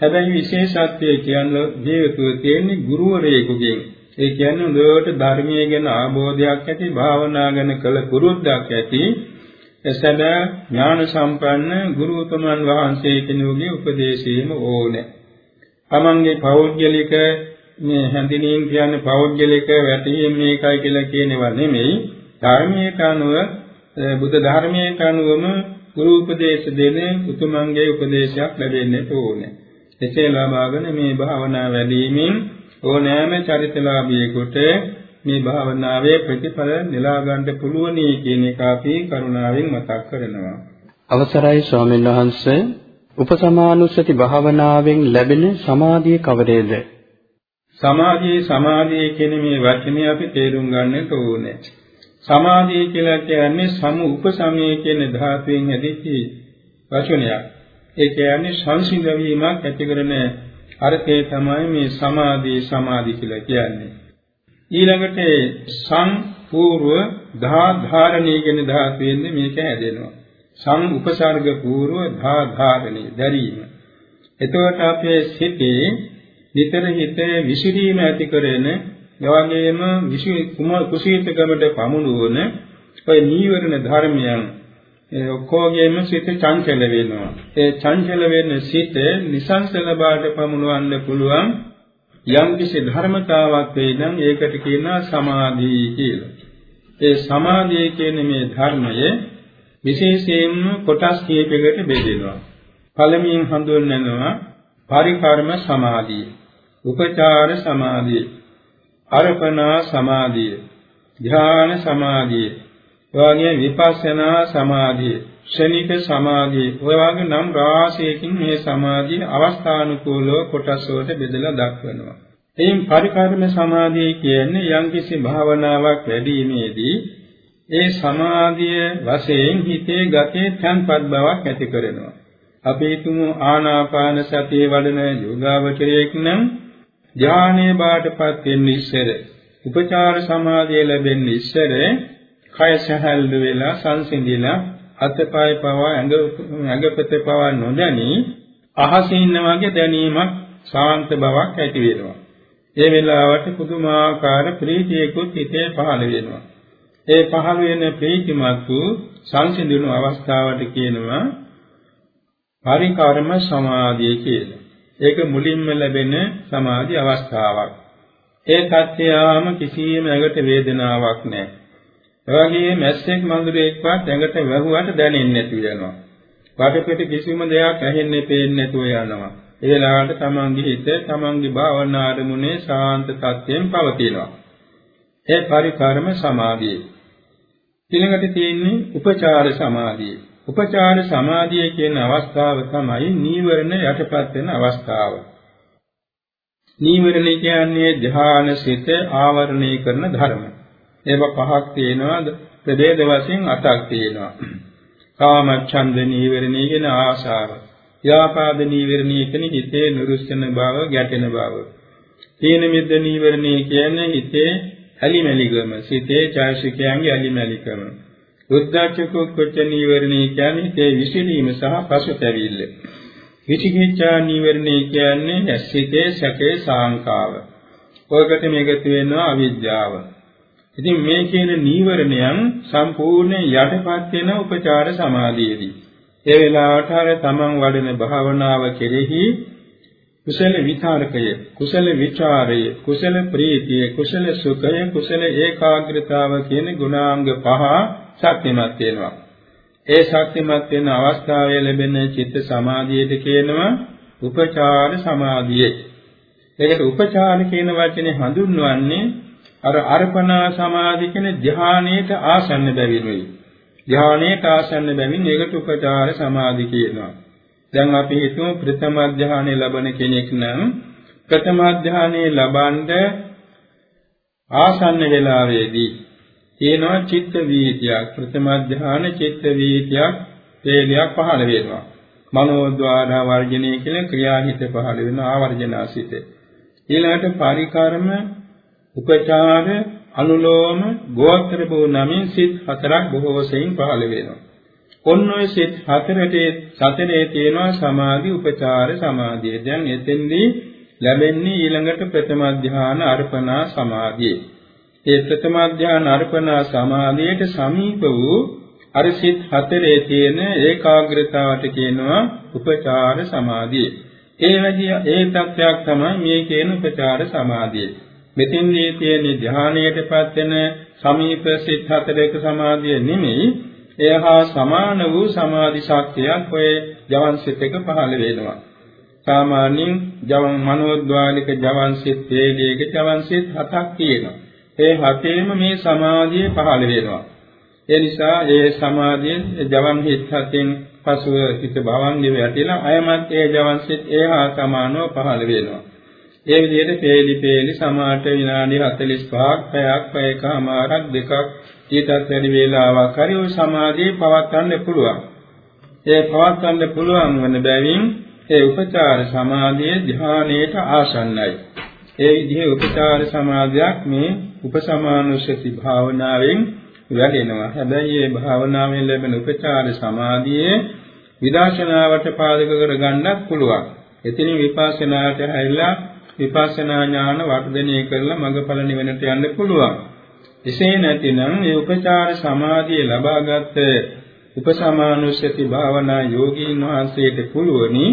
හැබැයි විශේෂත්වය කියන්නේ ජීවිතයේ තියෙන ගුරුවරයෙකුගෙන් ඒ කියන්නේ හොඳට ධර්මයේ ගැන ආબોධයක් ඇති භාවනා ගැන කළ පුරුද්දක් ඇති එසැබෑ ඥාන සම්පන්න ගුරුතුමන් වහන්සේ කෙනෙකුගේ උපදේශයම ඕනේ. තමන්ගේ පෞද්ගලික මේ හැඳිනීම් කියන්නේ පෞද්ගලික වැටහීම් මේකයි කියලා කියනවා නෙමෙයි. ධර්මයට අනුව බුද්ධ ධර්මයට අනුවම ගුරු උපදේශ දෙන උතුමන්ගේ උපදේශයක් ලැබෙන්න ඕනේ. එසේ ලබාගෙන මේ භාවනා වැඩිමින් ඕනෑම චරිතලාභියෙකුට මේ භාවනාවේ ප්‍රතිඵල නෙලා ගන්න පුළුවනි කියන එක අපි කරුණාවෙන් මතක් කරනවා. අවසරයි ස්වාමීන් වහන්සේ උපසමානුස්සති භාවනාවෙන් ලැබෙන සමාධිය කවරේද? සමාධියේ සමාධිය කියන මේ වචනේ අපි තේරුම් ගන්නට ඕනේ. සමාධිය කියලා කියන්නේ සමු උපසමයේ කියන ධාතුවෙන් හැදිච්ච වචනයක්. ඒ කියන්නේ සංසිඳවීමක් ඇති කරන අර්ථය තමයි මේ සමාධි සමාධි කියලා කියන්නේ. ඊළඟට සංපූර්ව ධා ධාරණී කියන ධාතුවෙන් මේක හැදෙනවා. සම් උපසර්ග පූර්ව ධා ධාරණී දැරීම. එතකොට අපේ සිතේ නිතර හිතේ විසිරීම ඇති කරන එවැගේම විසු කුසීතකමට පමුණුවන ඔය නීවරණ ධර්මයන් ඒ ඔක්කොගේම සිත චංචල වෙනවා. ඒ චංචල වෙන සිත නිසංසල බාට පමුණවන්න පුළුවන් යම් කිසි ධර්මතාවක් වේ නම් ඒකට කියනවා සමාධි කියලා. ඒ සමාධිය කියන මේ ධර්මය විශේෂයෙන්ම කොටස් කීපයකට බෙදෙනවා. පළමුවෙන් හඳුන්වනවා පරිකර්ම සමාධිය, උපචාර සමාධිය, අර්පණා සමාධිය, ධ්‍යාන සමාධිය, එවාගේ විපස්සනා සමාධිය, ක්ෂණික සමාධිය, ඔය වගේ නම් රාශියකින් මේ සමාධිය අවස්ථානුකූලව කොටස් වලට බෙදලා දක්වනවා. එයින් පරිකාරම සමාධිය කියන්නේ යම්කිසි භාවනාවක් වැඩිීමේදී ඒ සමාධිය වශයෙන් හිතේ ගතේ තන්පත් බවක් ඇති කරනවා. අපි හිතමු ආනාපාන සතිය වඩන යෝගාවචරයෙක් නම් ඥානයේ බාටපත් වෙන්න ඉස්සර උපචාර සමාධිය ලැබෙන්න ඉස්සර කය සැහැල්ලු වෙලා සංසිඳිලා අතපය පවා ඇඟ ඇඟපත පවා නොදැනි අහසින් ඉන්න වගේ දැනීමක් ශාන්ත බවක් ඇති වෙනවා. ඒ වෙලාවට පුදුමාකාර ප්‍රීතියකුත් හිතේ පහළ වෙනවා. ඒ පහළ වෙන ප්‍රීතිමත් වූ සංසිඳුණු අවස්ථාවට කියනවා පරිකාරම සමාධිය කියලා. ඒක මුලින්ම ලැබෙන සමාධි අවස්ථාවක්. ඒ තත්ත්වයාම කිසියම් ඇඟට වේදනාවක් නැහැ. එවැගේ මැස්සෙක් මඟුරෙක්වත් ඇඟට වැහුවට දැනෙන්නේ නැති වෙනවා. වටපිට කිසිම දෙයක් ඇහෙන්නේ පේන්නේ නැතුව යනවා. ඒ වෙලාවට තමන්ගේ හිත තමන්ගේ භාවනා අරමුණේ ශාන්ත තත්ත්වයෙන් පවතිනවා. ඒ පරිකාරම සමාධිය. ඊළඟට තියෙන්නේ උපචාර සමාධිය. උපචාර සමාධිය කියන අවස්ථාව තමයි නීවරණ යටපත් වෙන අවස්ථාව. නීවරණ කියන්නේ ධ්‍යාන සිත ආවරණය කරන ධර්ම. ඒව පහක් තියෙනවා ප්‍රභේද වශයෙන් අටක් තියෙනවා. කාමච්ඡන්ද නීවරණය කියන ආශාව. ව්‍යාපාද නීවරණය කියන්නේ හිතේ නුරුස්සන බව, ගැටෙන බව. තීන මිද්ද නීවරණය කියන්නේ හිතේ ඇලිමැලිකම, සිතේ චෛසිකයන්ගේ ඇලිමැලිකම. උද්දච්ච නීවරණය කියන්නේ හිතේ විසිරීම සහ පසුතැවිල්ල. විචිකිච්ඡා නීවරණය කියන්නේ ඇසිතේ සැකේ සාංකාව. ඔයකට මේකතු වෙනවා අවිද්‍යාව. ඉතින් මේ කියන නීවරණයන් සම්පූර්ණ යටපත් වෙන උපචාර සමාධියේදී. ඒ වෙලාවට අර තමන් වඩන භාවනාව කෙරෙහි කුසල විචාරකය, කුසල විචාරය, කුසල ප්‍රීතිය, කුසල සුඛය, කුසල ඒකාග්‍රතාව කියන ගුණාංග පහ ශක්තිමත් වෙනවා. ඒ ශක්තිමත් වෙන අවස්ථාවේ ලැබෙන චිත්ත සමාධියට කියනවා උපචාර සමාධිය. ඒකට උපචාර කියන වචනේ හඳුන්වන්නේ අර අර්පණා සමාධි කියන ධානයේට ආසන්න බැවිනුයි. ධානයේට ආසන්න බැවින් ඒකට උපචාර සමාධි කියනවා. දැන් අපි හිතමු ප්‍රථම ධානය ලබන කෙනෙක් නම් ප්‍රථම ධානය ලබනද ආසන්න වේලාවේදී තියෙනවා චිත්ත වීතියක් ප්‍රථම ධාන චිත්ත වීතියක් තේලියක් පහළ වෙනවා මනෝද්වාර වර්ජනය කියන ක්‍රියාහිත පහළ වෙන ආවර්ජනාසිත ඊළඟට පරිකර්ම උපචාර අනුලෝම ගෝත්‍ර බෝ නමින් සිත් හතරක් බොහෝ වශයෙන් පහළ වෙනවා ඔන්න ඔය සිත් හතරට සතරේ තියෙනවා සමාධි උපචාර සමාධිය දැන් එතෙන්දී ලැබෙන්නේ ඊළඟට ප්‍රථම ධාන අර්පණා සමාධිය ඒ ප්‍රථම ධාන අර්පණා සමාධියට සමීප වූ අර සිත් හතරේ තියෙන ඒකාග්‍රතාවට කියනවා උපචාර සමාධිය. ඒ වැඩි ඒ තත්වයක් තමයි මේ කියන උපචාර සමාධිය. මෙතෙන්දී තියෙන ධානයටපත් වෙන සමීප සිත් හතරක සමාධිය නෙමෙයි එහා සමාන වූ සමාධි ශක්තියක් ඔය ජවන් සිත් එක පහළ වෙනවා. සාමාන්‍යයෙන් ජවන් මනෝද්වාලික ජවන් සිත්, වේගයක ජවන් සිත් හතක් තියෙනවා. ඒ හතේම මේ සමාධිය පහළ වෙනවා. ඒ නිසා ඒ සමාධියෙන් ජවන් හිත් හතෙන් පසුව හිත භවංගේ වැටිලා අයමත් ඒ ජවන් සිත් ඒහා සමානව පහළ වෙනවා. ඒ විදිහට පේලි පේලි සමාට විනාඩි 45ක් පැයක් පැයකමාරක් දෙකක් ඊටත් වැඩි වේලාවක් හරි ওই සමාධිය පවත්වන්න පුළුවන්. ඒ පවත්වන්න පුළුවන් වන බැවින් ඒ උපචාර සමාධිය ධානයේට ආසන්නයි. ඒ විදිහේ උපචාර සමාධියක් මේ උපසමානුස්සති භාවනාවෙන් වැඩෙනවා. හැබැයි මේ භාවනාවෙන් ලැබෙන උපචාර සමාධියේ විදර්ශනාවට පාදක කරගන්නත් පුළුවන්. එතනින් විපස්සනාට හැරිලා විපස්සනා ඥාන වර්ධනය කරලා මඟඵල නිවනට යන්න පුළුවන්. එසේ නැතිනම් මේ උපචාර සමාධිය ලබාගත් උපසමානුස්සති භාවනා යෝගීන් වහන්සේට පුළුවනි.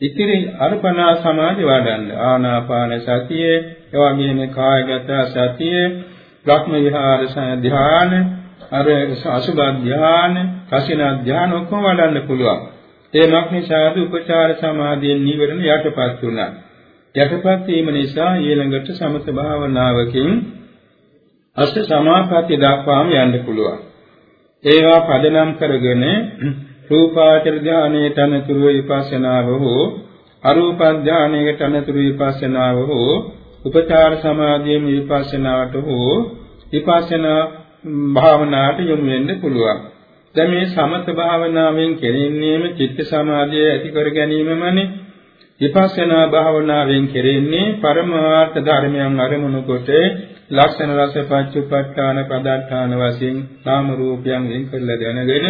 ඉතිරි අර්පණා සමාධි වඩන්න. ආනාපාන සතිය එවැගේම කායගත සතිය බ්‍රහ්ම විහාර ධ්‍යාන අර අසුභ ධ්‍යාන කසින ධ්‍යාන ඔක්කොම වඩන්න පුළුවන්. ඒමක් නිසාද උපචාර සමාධියෙන් නිවරණ යටපත් වුණා. යටපත් වීම නිසා ඊළඟට සමත භාවනාවකින් අෂ්ට සමාපatti දක්වාම යන්න පුළුවන් ඒවා පදනම් කරගෙන රූපාචර ධානයේ තනතුරු විපස්සනාව හෝ අරූප ධානයේ තනතුරු විපස්සනාව හෝ උපචාර සමාධියේ විපස්සනාවට හෝ විපස්සනා භාවනාවට යොමු වෙන්න පුළුවන්. දැන් මේ සමත භාවනාවෙන් කෙරෙන්නේම චිත්ත සමාධිය ඇති කර ගැනීමමනේ. විපස්සනා භාවනාවෙන් කෙරෙන්නේ පරමාර්ථ ධර්මයන් අරමුණු කොට ලක්ෂණ රස පච්චුපට්ඨාන පදට්ඨාන වශයෙන් නාම රූපයන් වෙන් කරලා දැනගෙන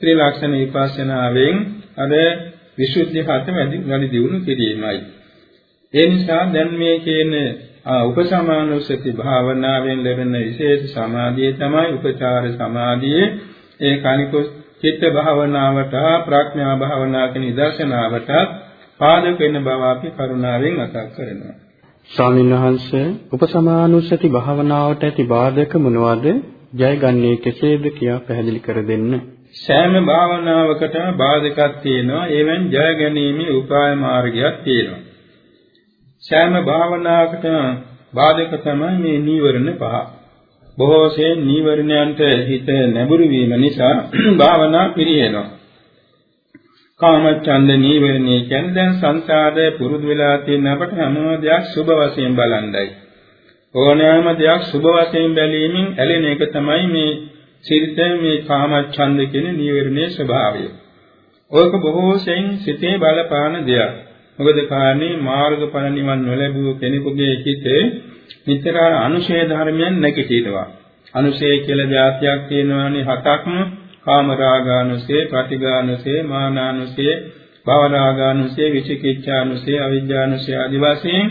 ත්‍රිලක්ෂණ විපස්සනාවෙන් අර විසුද්ධි හත වැඩි දියුණු කිරීමයි. ඒ නිසා දැන් මේ කියන උපසමානුසති භාවනාවෙන් ලැබෙන විශේෂ සමාධිය තමයි උපචාර සමාධිය. ඒ කනිකු චිත්ත භාවනාවට ප්‍රඥා භාවනාවට නිදර්ශනාවට පාදක වෙන බව අපි කරුණාවෙන් මතක් කරනවා. ස්වාමීන් වහන්සේ උපසමානුසති භාවනාවට ඇති බාධක මොනවාද? ජයගන්නේ කෙසේද කියා පැහැදිලි කර දෙන්න. සෑම භාවනාවකටම බාධකක් තියෙනවා. ඒවෙන් ජය ගැනීමේ උපාය මාර්ගයක් තියෙනවා. සෑම භාවනාවකටම බාධක තමයි මේ නීවරණ පහ. බොහෝසේ නීවරණයන්ට හිත නැඹුරු වීම නිසා *clears throat* භාවනා පිරියෙනවා. කාමච්ඡන්ද නීවරණය කියන්නේ දැන් සංසාරයේ පුරුදු වෙලා තියෙන අපට හැම දෙයක් සුබ වශයෙන් බලන්නයි. ඕනෑම දෙයක් සුබ වශයෙන් බැලීමෙන් ඇලෙන එක තමයි මේ සිත මේ කාමච්ඡන්ද කියන නීවරණයේ ස්වභාවය. ඕක බොහෝ සෙයින් සිතේ බලපාන දෙයක්. මොකද කාරණේ මාර්ගඵල නිවන් නොලැබුව කෙනෙකුගේ හිතේ නිතර අනුශේ ධර්මයන් නැගිටිනවා. අනුශේ කියලා જાතියක් තියෙනවානේ හතක්ම කාමරාගානුසේ, ප්‍රතිගානුසේ, මානානුසේ, භවරාගානුසේ, විචිකිච්ඡානුසේ, අවිජ්ජානුසේ ආදි වශයෙන්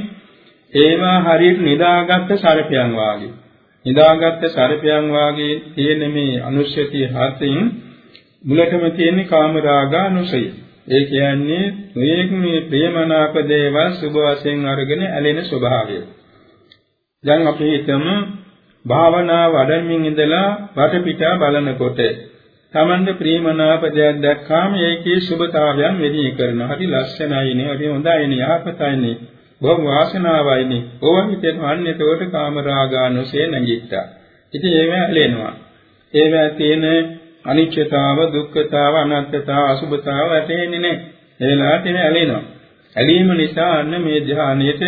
ඒවා හරියට නිදාගත්ත සර්පයන් වාගේ නිදාගත්ත සර්පයන් වාගේ තියෙන මේ අනුශයති හතින් මුලටම තියෙන කාමරාගානුසය. ඒ කියන්නේ මේක මේ ප්‍රේමනාප දේවල් සුභ වශයෙන් අරගෙන ඇලෙන ස්වභාවය. දැන් අපි හිතමු භාවනා වඩමින් ඉඳලා වටපිටා බලනකොට තමන්ද ප්‍රේමනාප දෙයක් දැක්කාම ඒකේ සුභතාවයන් මෙනෙහි කරනවා. හරි ලස්සනයිනේ, හරි හොඳයිනේ, යහපතයිනේ. බොහොම වාසනාවයිනේ. ඕවා හිතෙනවා අන්න එතකොට කාමරාගානුසේ නැගිට්ටා. ඉතින් ඒව ඇලෙනවා. ඒවා තියෙන අනිත්‍යතාව, දුක්ඛතාව, අනාත්මතාව, අසුභතාව වැටෙන්නේ නැහැ. ඒ වෙලාවට ඒව ඇලෙනවා. ඇලීම නිසා අන්න මේ ධ්‍යානයේට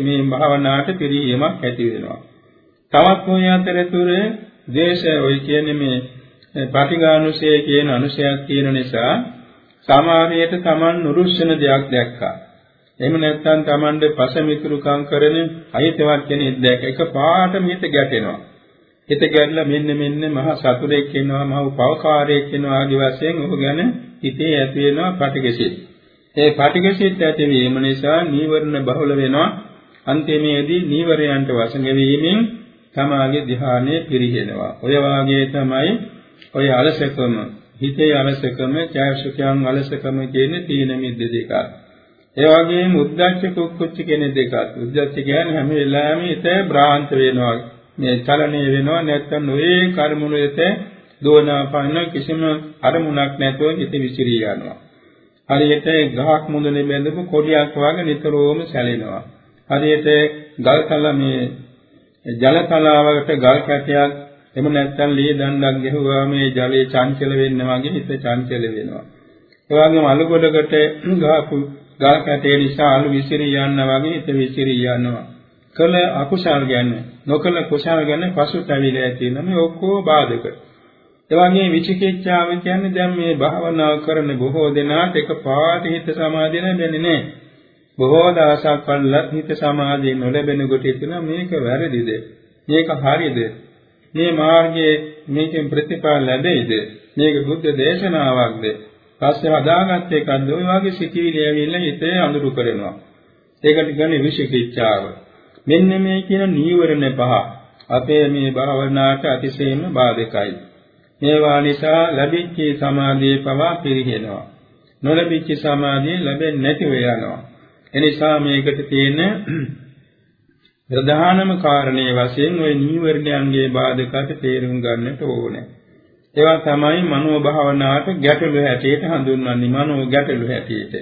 මේ භාවනාවට පිරීමක් ඇති වෙනවා. තවත් මොහොත අතරතුරේ දේශය ඔය කියන්නේ මේ පටිඝානුසය කියන අනුසයක් තියෙන නිසා සමාධියට Taman නුරුස්සන දෙයක් දැක්කා. එහෙම නැත්නම් Tamande පසමිතුරුකම් කරන අහිතවත් කෙනෙක් දැක එක පාටම හිත ගැටෙනවා. හිත ගැටලා මෙන්න මෙන්න මහ සතුරෙක් ඉන්නවා මහ පවකාරයෙක් ඉන්නවා ආදි වශයෙන් ඔහු ගැන හිතේ ඇති වෙනවා පටිඝසිත. ඒ පටිඝසිත ඇතිවීම නිසා නීවරණ බහුල වෙනවා. අන්තිමේදී නීවරයන්ට වසඟ වීමෙන් තමාගේ ධ්‍යානය පිරිහෙනවා. ඔය වාගේ තමයි ඔය අලසකම හිතේ අලසකම, ඡායසුඛයන් අලසකම කියන තීන මිද්ද දෙකක්. ඒ වගේම උද්දච්ච කුක්කුච්ච කියන දෙකත්. උද්දච්ච කියන්නේ හැම වෙලාවෙම හිත භ්‍රාන්ත වෙනවා. මේ චලනය වෙනවා නැත්නම් ඔය කර්මවල හිත දෝනාපන්න කිසිම අරමුණක් නැතුව හිත විසිරී යනවා. හරියට ගහක් මුදුනේ බැඳපු කොඩියක් වගේ නිතරම සැලෙනවා. හරියට ගල් තල මේ ජල තලාවකට ගල් කැටයක් එහෙම නැත්නම් ලී දණ්ඩක් ගැහුවා මේ ජලයේ චංචල වෙන්න වගේ හිත චංචල වෙනවා. ඒ වගේම අලු ගොඩකට *clears throat* ගහපු ගල් කැටේ නිසා අලු විසිරී යනවා වගේ හිත විසිරී යනවා. කළ අකුසල් ගැන නොකළ කුසල් ගැන පසුතැවිලා තියෙන මේ ඔක්කොම බාධක. ඒ වගේ විචිකිච්ඡාව කියන්නේ දැන් මේ භාවනාව කරන බොහෝ දෙනාට එක පාට හිත සමාධිය ලැබෙන්නේ නැහැ. බොහෝ දවසක් පල්ලත් හිත සමාධිය නොලැබෙන කොට හිතන මේක වැරදිද? මේක හරිද? මේ මාර්ගයේ මේකෙන් ප්‍රතිඵල ලැබෙයිද? මේක බුද්ධ දේශනාවක්ද? පස්සේ හදාගත්ත එකක්ද ඔය වගේ සිතිවිලි ඇවිල්ලා හිතේ අඳුරු කරනවා. ඒකට කියන්නේ විශේෂිච්ඡාව. මෙන්න මේ කියන නීවරණ පහ අපේ මේ භාවනාවට අතිශයින්ම බාධකයි. මේවා නිසා ලැබිච්ච සමාධියේ පවා පිරිහෙනවා. නොලැබිච්ච සමාධිය ලැබෙන්නේ නැතිව යනවා. එනිසා මේකට තියෙන ප්‍රධානම කාරණේ වශයෙන් ওই නීවරණයන්ගේ බාධකات තේරුම් ගන්නට ඕනේ. ඒවා තමයි මනෝ භාවනාවට ගැටළු හැටියට හඳුන්වන්නේ මනෝ ගැටළු හැටියට.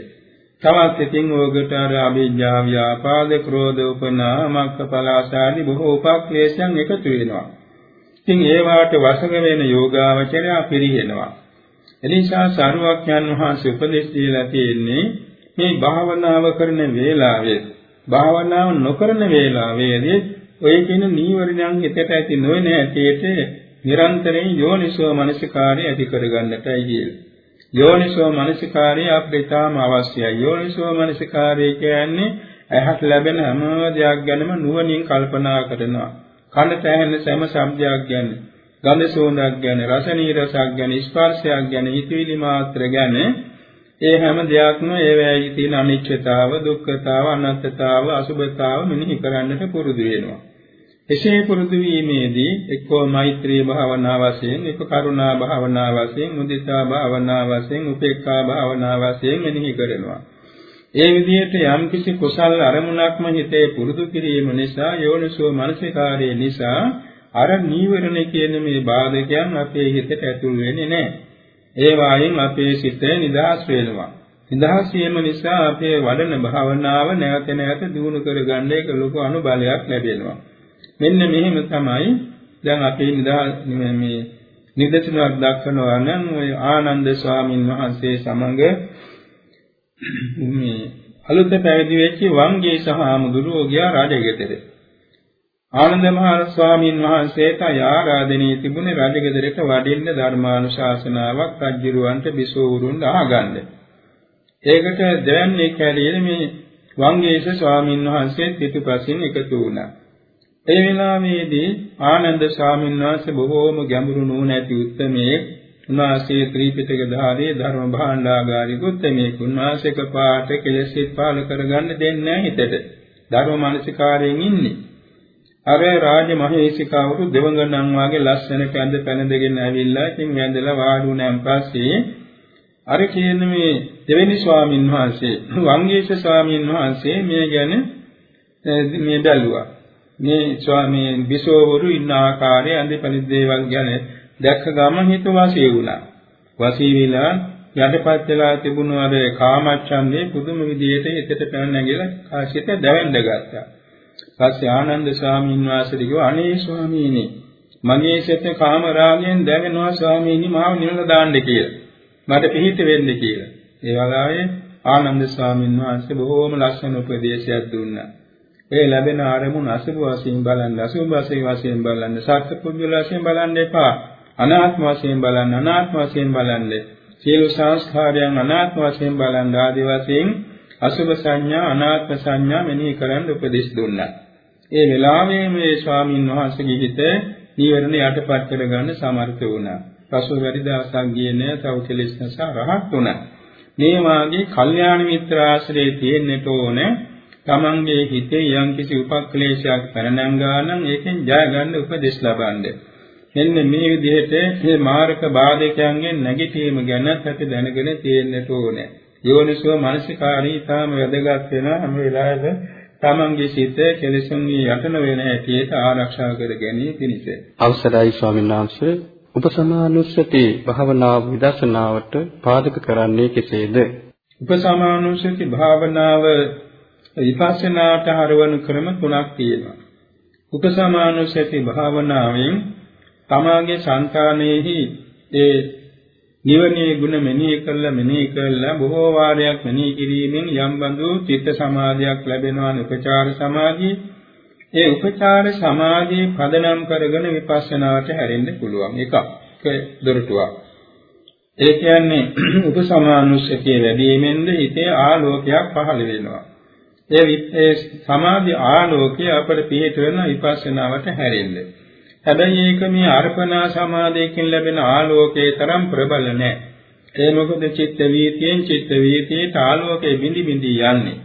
තවත් ඉතින් ඕකට අර අවිජ්ජා ව්‍යාපාද ක්‍රෝධ උපනා මක්ඛපලාසානි බොහෝ උපක්ලේශයන් එකතු වෙනවා. ඉතින් ඒවාට වසඟ වෙන යෝගාවචරය පිරිහෙනවා. එනිසා සාරවත්යන් වහන්සේ උපදෙස් දීලා තියෙන්නේ මේ භාවනාව කරන වේලාවේ භාවනාව නොකරන වේලාවේදී ඔය කියන නීවරණයන් හිතට ඇති නොවන හැටියට නිරන්තරයෙන් යෝනිසෝ මනසිකාරය ඇති කරගන්නටයි කියලා. යෝනිසෝ මනසිකාරය අපිට අවශ්‍යයි. යෝනිසෝ මනසිකාරය කියන්නේ ඇහත් ලැබෙන හැම දෙයක් ගැනම නුවණින් කල්පනා කරනවා. කනට ඇහෙන සෑම ශබ්දයක් ගැන, ගඳ සුවඳක් ගැන, රස නීරසක් ගැන, ස්පර්ශයක් ගැන, හිතවිලි මාත්‍ර ගැන ඒ හැම දෙයක්ම ඒවැයි තියෙන අනිත්‍යතාව, දුක්ඛතාව, අනාත්මතාව, අසුභතාව මෙනෙහි කරන්නට පුරුදු වෙනවා. එසේ පුරුදු වීමේදී එක්කෝ මෛත්‍රී භාවනා වශයෙන්, එක්ක කරුණා භාවනා වශයෙන්, මුදිතා භාවනා වශයෙන්, උපේක්ඛා භාවනා වශයෙන් මෙනෙහි කරනවා. ඒ විදිහට යම්කිසි කුසල් අරමුණක්ම හිතේ පුරුදු කිරීම නිසා යෝනිසෝ මනසිකාරයේ නිසා අර නීවරණ කියන මේ බාධකයන් අපේ හිතට ඇතුල් වෙන්නේ නැහැ. ඒ වායින් අපේ සිත නිදහස් වෙනවා. නිදහස් වීම නිසා අපේ වඩන භාවනාව නැවත නැවත දියුණු කරගන්න එක ලොකු අනුබලයක් ලැබෙනවා. මෙන්න මෙහෙම තමයි දැන් අපේ නිදහස් මේ නිදර්ශනයක් දක්වනවා නම් ඔය ආනන්ද ස්වාමින් වහන්සේ සමග මේ අලුත පැවිදි වෙච්ච වංගේ සහ ආමුදුරෝ ගියා රජගෙදර. ආනන්ද මහ ස්වාමීන් වහන්සේට ආරාධනීය තිබුණේ රජගෙදරට වඩින්න ධර්මානුශාසනාවක් රජුරවන්ට බිසෝවරුන් අහගන්න. ඒකට දෙවන්නේ කැරියේ මේ වංගේශ ස්වාමීන් වහන්සේ පිටුපසින් එකතු වුණා. ඒ වෙලාවේදී ආනන්ද ස්වාමීන් වහන්සේ බොහෝම ගැඹුරු නුවණැති උත්තමයේ උන්වහන්සේ ත්‍රිපිටක ධාරී ධර්ම භාණ්ඩාගාරික උත්තමයේ උන්වහන්සේක පාට කෙලෙසිත පාල කරගන්න දෙන්නේ නැහැ හිතට. ධර්ම මානසිකාරයෙන් ඉන්නේ. අර රාජ මහේසිකාවරු දෙවඟනන් වාගේ ලස්සන කැඳ පැනදගෙන ඇවිල්ලා ඉතින් වැඳලා වාඩි වුණාන් පස්සේ අර කියන මේ දෙවෙනි ස්වාමින් වහන්සේ වංගීෂ ස්වාමින් වහන්සේ මේ ගැන මේ බැලුවා. මේ ස්වාමීන් විසෝවරු ඉන්න ආකාරය අඳපලි දේවල් ගැන දැක්ක ගමන් හිත වාසිය වුණා. වාසී විලා යටපත් වෙලා තිබුණු අර කාමච්ඡන්දේ පුදුම විදියට හිතට පැන නැගිලා කාසිත දැවෙන්න ගත්තා. පස්සේ ආනන්ද ස්වාමීන් වහන්සේට කිව්වා අනේ ස්වාමීනි මගේ සිත කාම රාගයෙන් දැවෙනවා ස්වාමීනි මාව නිවන දාන්න කියලා. මට පිහිට වෙන්න කියලා. ඒ වගාවේ ආනන්ද ස්වාමීන් වහන්සේ බොහෝම ලස්සන උපදේශයක් දුන්නා. ඒ ලැබෙන ආරමුණ අසුභ වශයෙන් බලන්න, අසුභ වශයෙන් බලන්න, සත්‍ය පුද්ගල වශයෙන් බලන්න එපා. අනාත්ම වශයෙන් බලන්න, අනාත්ම වශයෙන් බලන්න. සියලු සංස්කාරයන් අනාත්ම වශයෙන් බලන්න ආදී වශයෙන් අසුභ සංඥා, අනාත්ම සංඥා මෙනෙහි කරන්න උපදෙස් දුන්නා. ඒ වෙලාවේ මේ ස්වාමින් වහන්සේගේ හිත නීවරණ යටපත් කරගන්න සමර්ථ වුණා. පසු වැඩි දවසක් ගියේ නෑ තව කෙලෙස් නිසා රහත් වුණා. මේ වාගේ කල්යාණ මිත්‍ර ආශ්‍රයේ තියෙන්නට ඕනේ. තමන්ගේ හිතේ යම්කිසි උපක්ලේශයක් පැනනංගා නම් ඒකෙන් ජය ගන්න උපදෙස් ලබන්නේ. මෙන්න මේ විදිහට මේ මාර්ග බාධකයන්ගෙන් නැගිටීම ගැන ඇති දැනගෙන තියෙන්නට ඕනේ. යෝනිසෝ මානසිකාරී තාම වැදගත් වෙන හැම වෙලාවෙම තමන්ගේ සිත කෙලෙසුන්ගේ යටන වෙන හැටියට ආරක්ෂා කර ගැනීම පිණිස. අවසරයි ස්වාමීන් වහන්සේ. උපසමානුස්සති භාවනාව විදර්ශනාවට පාදක කරන්නේ කෙසේද? උපසමානුස්සති භාවනාව විපස්සනාට හරවන ක්‍රම තුනක් තියෙනවා. උපසමානුස්සති භාවනාවෙන් තමාගේ සංකාණයෙහි ඒ නිවනේ ගුණ මෙනෙහි කළා මෙනෙහි කළා බොහෝ වාරයක් මෙනෙහි කිරීමෙන් යම් බඳු චිත්ත සමාධියක් ලැබෙනවා උපචාර සමාධිය. ඒ උපචාර සමාධිය පදනම් කරගෙන විපස්සනාවට හැරෙන්න පුළුවන්. එකක් දොරටුවක්. ඒ කියන්නේ *clears throat* උපසමානුස්සතිය වැඩිවීමෙන්ද හිතේ ආලෝකයක් පහළ වෙනවා. ඒ සමාධි ආලෝකය අපට පිළිට වෙන විපස්සනාවට හැරෙන්නේ. හැබැයි ඒක මේ අර්පණා සමාධියකින් ලැබෙන ආලෝකයේ තරම් ප්‍රබල නැහැ. ඒ මොකද චිත්ත වීතියෙන් චිත්ත වීතියට ආලෝකයේ බිඳි බිඳි යන්නේ.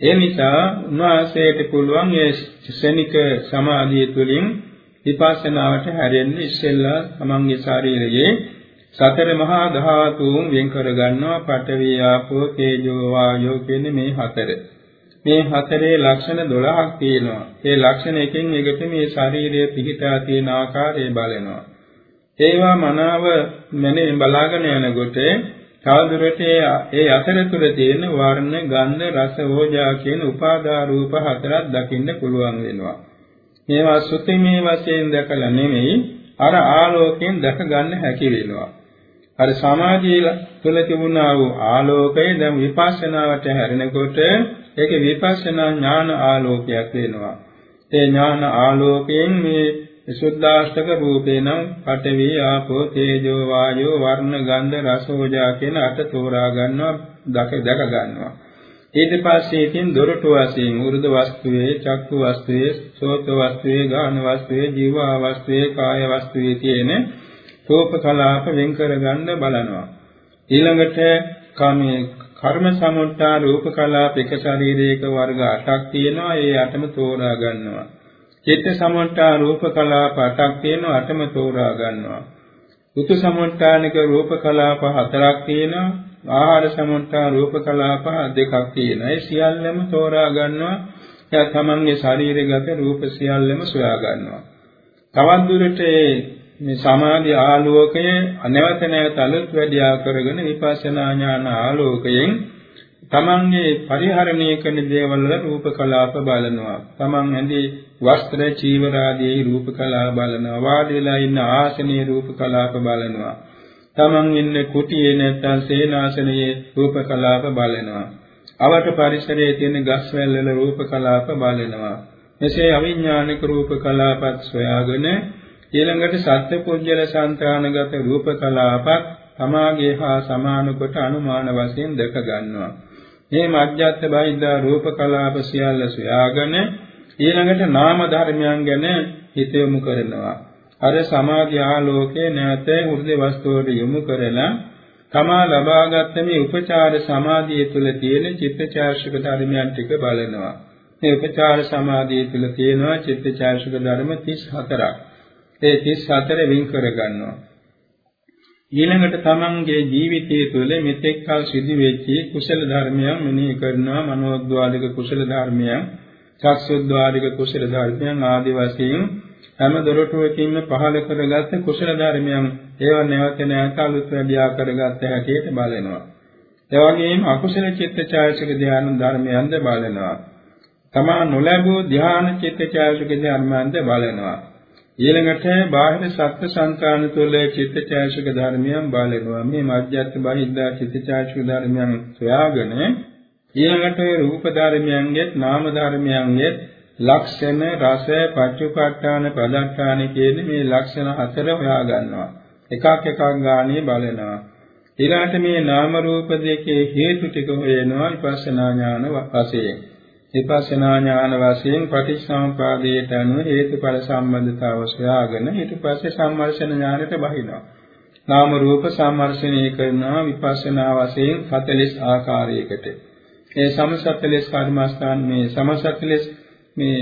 ඒ නිසා උන්වහන්සේට පුළුවන් ඒ ශනික සමාධිය තුළින් විපස්සනාවට හැරෙන්න ඉස්සෙල්ලා තමන්ගේ ශරීරයේ සතර මහා ධාතුන් වෙන් කර ගන්නවා පඨවි ආපෝ තේජෝ වායෝ කියන මේ හතර. මේ හතරේ ලක්ෂණ 12ක් තියෙනවා. ඒ ලක්ෂණ එකෙන් එකට මේ ශරීරයේ පිහිටා තියෙන ආකාරය බලනවා. ඒවා මනාව මනේ බලාගෙන යනකොට තවදුරට ඒ අතරතුර තියෙන වර්ණ, ගන්ධ, රස, ඕජා කියන උපාදා රූප හතරක් දකින්න පුළුවන් වෙනවා. මේවා සුතිමේ වශයෙන් දැකලා නෙමෙයි අර ආලෝකයෙන් දැක ගන්න හැකි වෙනවා. අර සමාධිය තුළ තිබුණා වූ ආලෝකය දැන් විපස්සනාවට හැරෙනකොට ඒක විපස්සනා ඥාන ආලෝකයක් වෙනවා. ඒ ඥාන ආලෝකයෙන් මේ සුද්ධාෂ්ටක රූපේ නම් පඨවි ආපෝ තේජෝ වායෝ වර්ණ ගන්ධ රසෝජා කියන අට තෝරා ගන්නවා දක දැක ගන්නවා. ඊට පස්සේ ඉතින් දොරටු වශයෙන් වෘද වස්තුවේ චක්කු වස්තුවේ සෝත වස්තුවේ ගාන වස්තුවේ ජීව වස්තුවේ කාය වස්තුවේ තියෙන රූප කලාප වෙන් කරගන්න බලනවා. ඊළඟට කාමයේ කර්ම සමුත්තා රූප කලාප එක ශරීරයක වර්ග 8ක් තියෙනවා. ඒ 8ම තෝරා ගන්නවා. චිත්ත සමුත්තා රූප කලාප 8ක් තියෙනවා. 8ම තෝරා ගන්නවා. ඍතු සමුත්තානික රූප කලාප 4ක් තියෙනවා. ආහාර සමුත්තා රූප කලාප දෙකක් තියෙනවා. ඒ සියල්ලම තෝරා ගන්නවා. එයා තමන්ගේ ශරීරගත රූප සියල්ලම සොයා ගන්නවා. තවත් දුරට මේ සමාධි ආලෝකය නැවත නැවත අලුත් වැඩියා කරගෙන විපස්සනා ඥාන ආලෝකයෙන් තමන්ගේ පරිහරණය කරන දේවල් වල රූප කලාප බලනවා. තමන් ඇඳි වස්ත්‍ර චීවරාදී රූප කලාප බලනවා. වාඩිලා ඉන්න ආසනයේ රූප කලාප බලනවා. තමන් ඉන්න කුටියේ නැත්නම් සේනාසනයේ රූප කලාප බලනවා. අවට පරිසරයේ තියෙන ගස්වැල් වල රූප කලාප බලනවා. මෙසේ අවිඥානික රූප කලාපත් සොයාගෙන ඊළඟට සත්පුජ්‍යල සංතානගත රූප කලාපත් තමාගේ හා සමාන කොට අනුමාන වශයෙන් දැක ගන්නවා. මේ මධ්‍යස්ථ බහිද්දා රූප කලාප සියල්ල සොයාගෙන ඊළඟට නාම ධර්මයන් ගැන හිත යොමු කරනවා. අර සමාධි ආලෝකයේ නැවත හෘද වස්තුවට යොමු කරලා තමා ලබාගත් මේ උපචාර සමාධිය තුළ තියෙන චිත්තචෛතසික ධර්මයන් ටික බලනවා. මේ උපචාර සමාධිය තුළ තියෙනවා චිත්තචෛතසික ධර්ම 34ක්. ඒ 34 වින් කර ගන්නවා. ඊළඟට තමන්ගේ ජීවිතය තුළ මෙතෙක් කල සිදු වෙච්ච කුසල ධර්මයන් මෙනෙහි කරනවා මනෝද්වාරික කුසල ධර්මයන් චක්සුද්වාරික කුසල ධර්මයන් ආදී වශයෙන් හැම දොරටුවකින්ම පහළ කරගත්ත කුසල ධර්මයන් ඒවා නැවත නැවත අලුත් වැඩියා කරගත්ත හැටියට බලනවා. ඒ වගේම අකුසල චිත්තචෛතසික ධ්‍යාන ධර්මයන්ද බලනවා. තමා නොලැබූ ධ්‍යාන චිත්තචෛතසික ධර්මයන්ද බලනවා. ඊළඟට බාහිර සත්‍ය සංකාන තුළ චිත්තචෛතසික ධර්මයන් බලනවා. මේ මධ්‍යස්ථ බහිද්දා චිත්තචෛතසික ධර්මයන් සොයාගෙන ඊළඟට රූප ධර්මයන්ගෙත් නාම ධර්මයන්ගෙත් ලක්ෂණ රස පච්චුපට්ඨාන පදට්ඨාන කියන මේ ලක්ෂණ හතර හොයා ගන්නවා. එකක් එකක් ගානේ බලනවා. ඊළාට මේ නාම රූප දෙකේ හේතු ටික හොයනවා විපස්සනා ඥාන වශයෙන්. විපස්සනා ඥාන වශයෙන් පටිච්චසමුපාදයට අනුව හේතුඵල සම්බන්ධතාව සොයාගෙන ඊට පස්සේ සම්මර්ෂණ ඥානයට බහිනවා. නාම රූප සම්මර්ෂණය කරනවා විපස්සනා වශයෙන් 40 ආකාරයකට. ඒ සමසත්ලස් කර්මස්ථාන මේ සමසත්ලස් මේ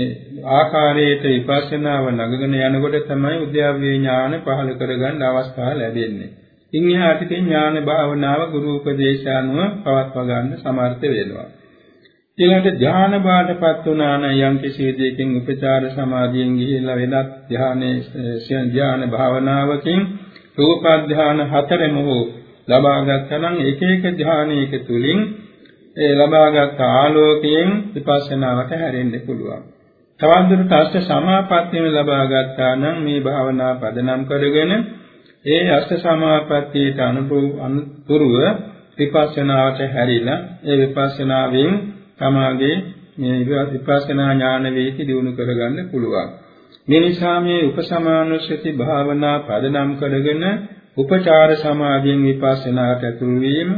ආකාරයට විපස්සනාව නගගෙන යනකොට තමයි උද්‍යව්‍ය ඥාන පහළ කරගන්න අවස්ථාව ලැබෙන්නේ. ඉන් එහාට තියෙන ඥාන භාවනාව ගුරු උපදේශ අනුව පවත්වා ගන්න සමර්ථ වෙනවා. ඊළඟට ධ්‍යාන බාටපත් වුණා නම් යම් කිසි දෙයකින් උපචාර සමාධියෙන් ගිහිල්ලා වෙනත් ධ්‍යානයේ ධ්‍යාන භාවනාවකින් රූප ධ්‍යාන හතරම හෝ ලබා ගත්තා නම් එක එක ධ්‍යානයක තුලින් ඒ ලබාගත් ආලෝකයෙන් විපස්සනාවට හැරෙන්න පුළුවන්. තවදුරටත් අෂ්ට සමාපත්තිය ලබා ගත්තා නම් මේ භාවනා පදනම් කරගෙන ඒ අෂ්ට සමාපත්තියට අනුතුරුව විපස්සනාවට හැරිලා ඒ විපස්සනාවෙන් තමාගේ මේ විපස්සනා ඥාන වේති දිනු කරගන්න පුළුවන්. මේ නිසා මේ උපසමානුස්සති භාවනා පදනම් කරගෙන උපචාර සමාධියෙන් විපස්සනාට ඇතුළු වීම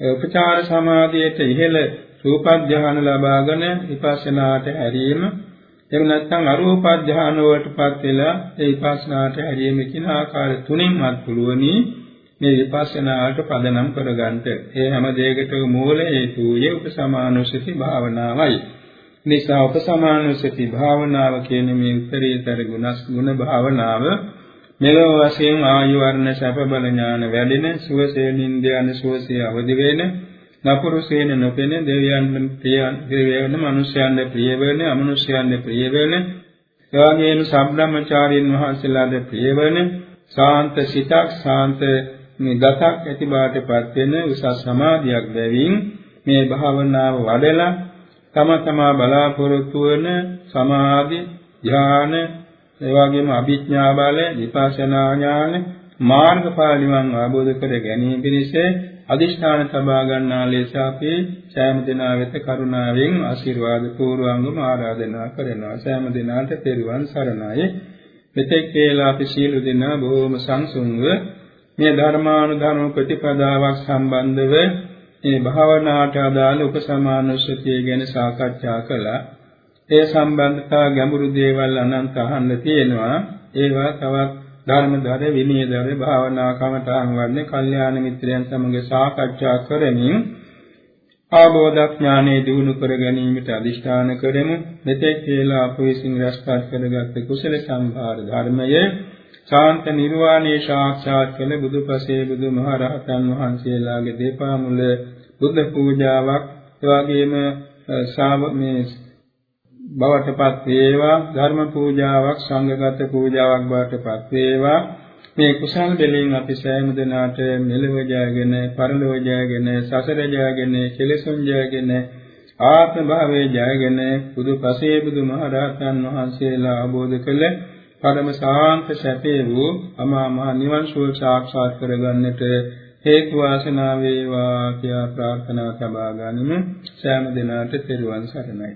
උපචාර සමාධියට ඉහළ රූප ධානය ලබාගෙන විපස්සනාට හැරීම එහෙම නැත්නම් අරූප ධානය වලටපත් වෙලා ඒ විපස්සනාට හැරීම කියන ආකාර තුනින්වත් පුළුවනි මේ විපස්සනාට පදනම් කරගන්නට. ඒ හැම දෙයකටම මූල හේතුයේ උපසමානුසති භාවනාවයි. නිසා උපසමානුසති භාවනාව කියන මේ උත්තරීතර ගුණස් ගුණ භාවනාව මෙලොව වශයෙන් ආයු වර්ණ සැප බල ඥාන වැඩෙන සුවසේ නින්දයන් සුවසේ අවදි වෙන නපුරු සේන නොපෙන දෙවියන් ප්‍රිය දෙවියන් මනුෂ්‍යයන්ද ප්‍රිය වෙන අමනුෂ්‍යයන්ද ප්‍රිය වෙන එවාගේම සම්බ්‍රාහ්මචාරීන් වහන්සේලාද ප්‍රිය වෙන සාන්ත සිතක් සාන්ත මේ දතක් ඇති බාටපත් වෙන උසස් සමාධියක් බැවින් මේ භාවනාව වඩලා තම තමා බලාපොරොත්තු වන සමාධි ඥාන ඒ වගේම අභිඥා බල විපස්සනා ඥාන මාර්ගඵල නිවන් අවබෝධ කර ගැනීම පිණිස අදිෂ්ඨාන සබා ගන්නා ලෙස අපි සෑම දිනා වෙත කරුණාවෙන් ආශිර්වාද පූර්වංගම ආරාධනා කරනවා. සෑම දිනාට පෙරවන් සරණයි. මෙතෙක් වේලා අපි සීල දෙනා බොහෝම සංසුන්ව මේ ධර්මානුධර්ම ප්‍රතිපදාවක් සම්බන්ධව මේ භාවනාවට අදාළ උපසමානුස්සතිය ගැන සාකච්ඡා කළා. ඒ සම්බන්ධතා ගැඹුරු දේවල් අනන්ත අහන්න තියෙනවා. ඒවා තවත් ධර්මදර විනයදර භාවනා කමඨාන් වන්නේ කල්යාණ මිත්‍රයන් සමග සාකච්ඡා කරමින් ආબોධඥානෙ දිනු කර ගැනීමට අදිෂ්ඨාන කරමු. මෙතෙක් කියලා අප විසින් රැස්පත් කරගත් කුසල සම්භාර ධර්මයේ ශාන්ත නිර්වාණය සාක්ෂාත් කළ බුදුපසේ බුදුමහරහතන් වහන්සේලාගේ දෙපා මුල බුද්ධ පූජාවක් එවාගෙම ශාව මේ බවටපත් වේවා ධර්ම පූජාවක් සංඝගත පූජාවක් බවටපත් වේවා. මේ කුසල් දෙලින් අපි සෑම දිනාට මෙලව ජයගෙන පරලොව ජයගෙන සසර ජයගෙන කෙලෙසුන් ජයගෙන ආත්ම භාවයේ ජයගෙන බුදු පසේ බුදු මහරහතන් වහන්සේලා ආબોධ කළ පරම ශාන්ත සැපේ වූ අමා මහ නිවන් සුව සාක්ෂාත් කරගන්නට හේතු වාසනා වේවා කියා ප්‍රාර්ථනා සබා ගනිමු. සෑම දිනකට තෙරුවන් සරණයි.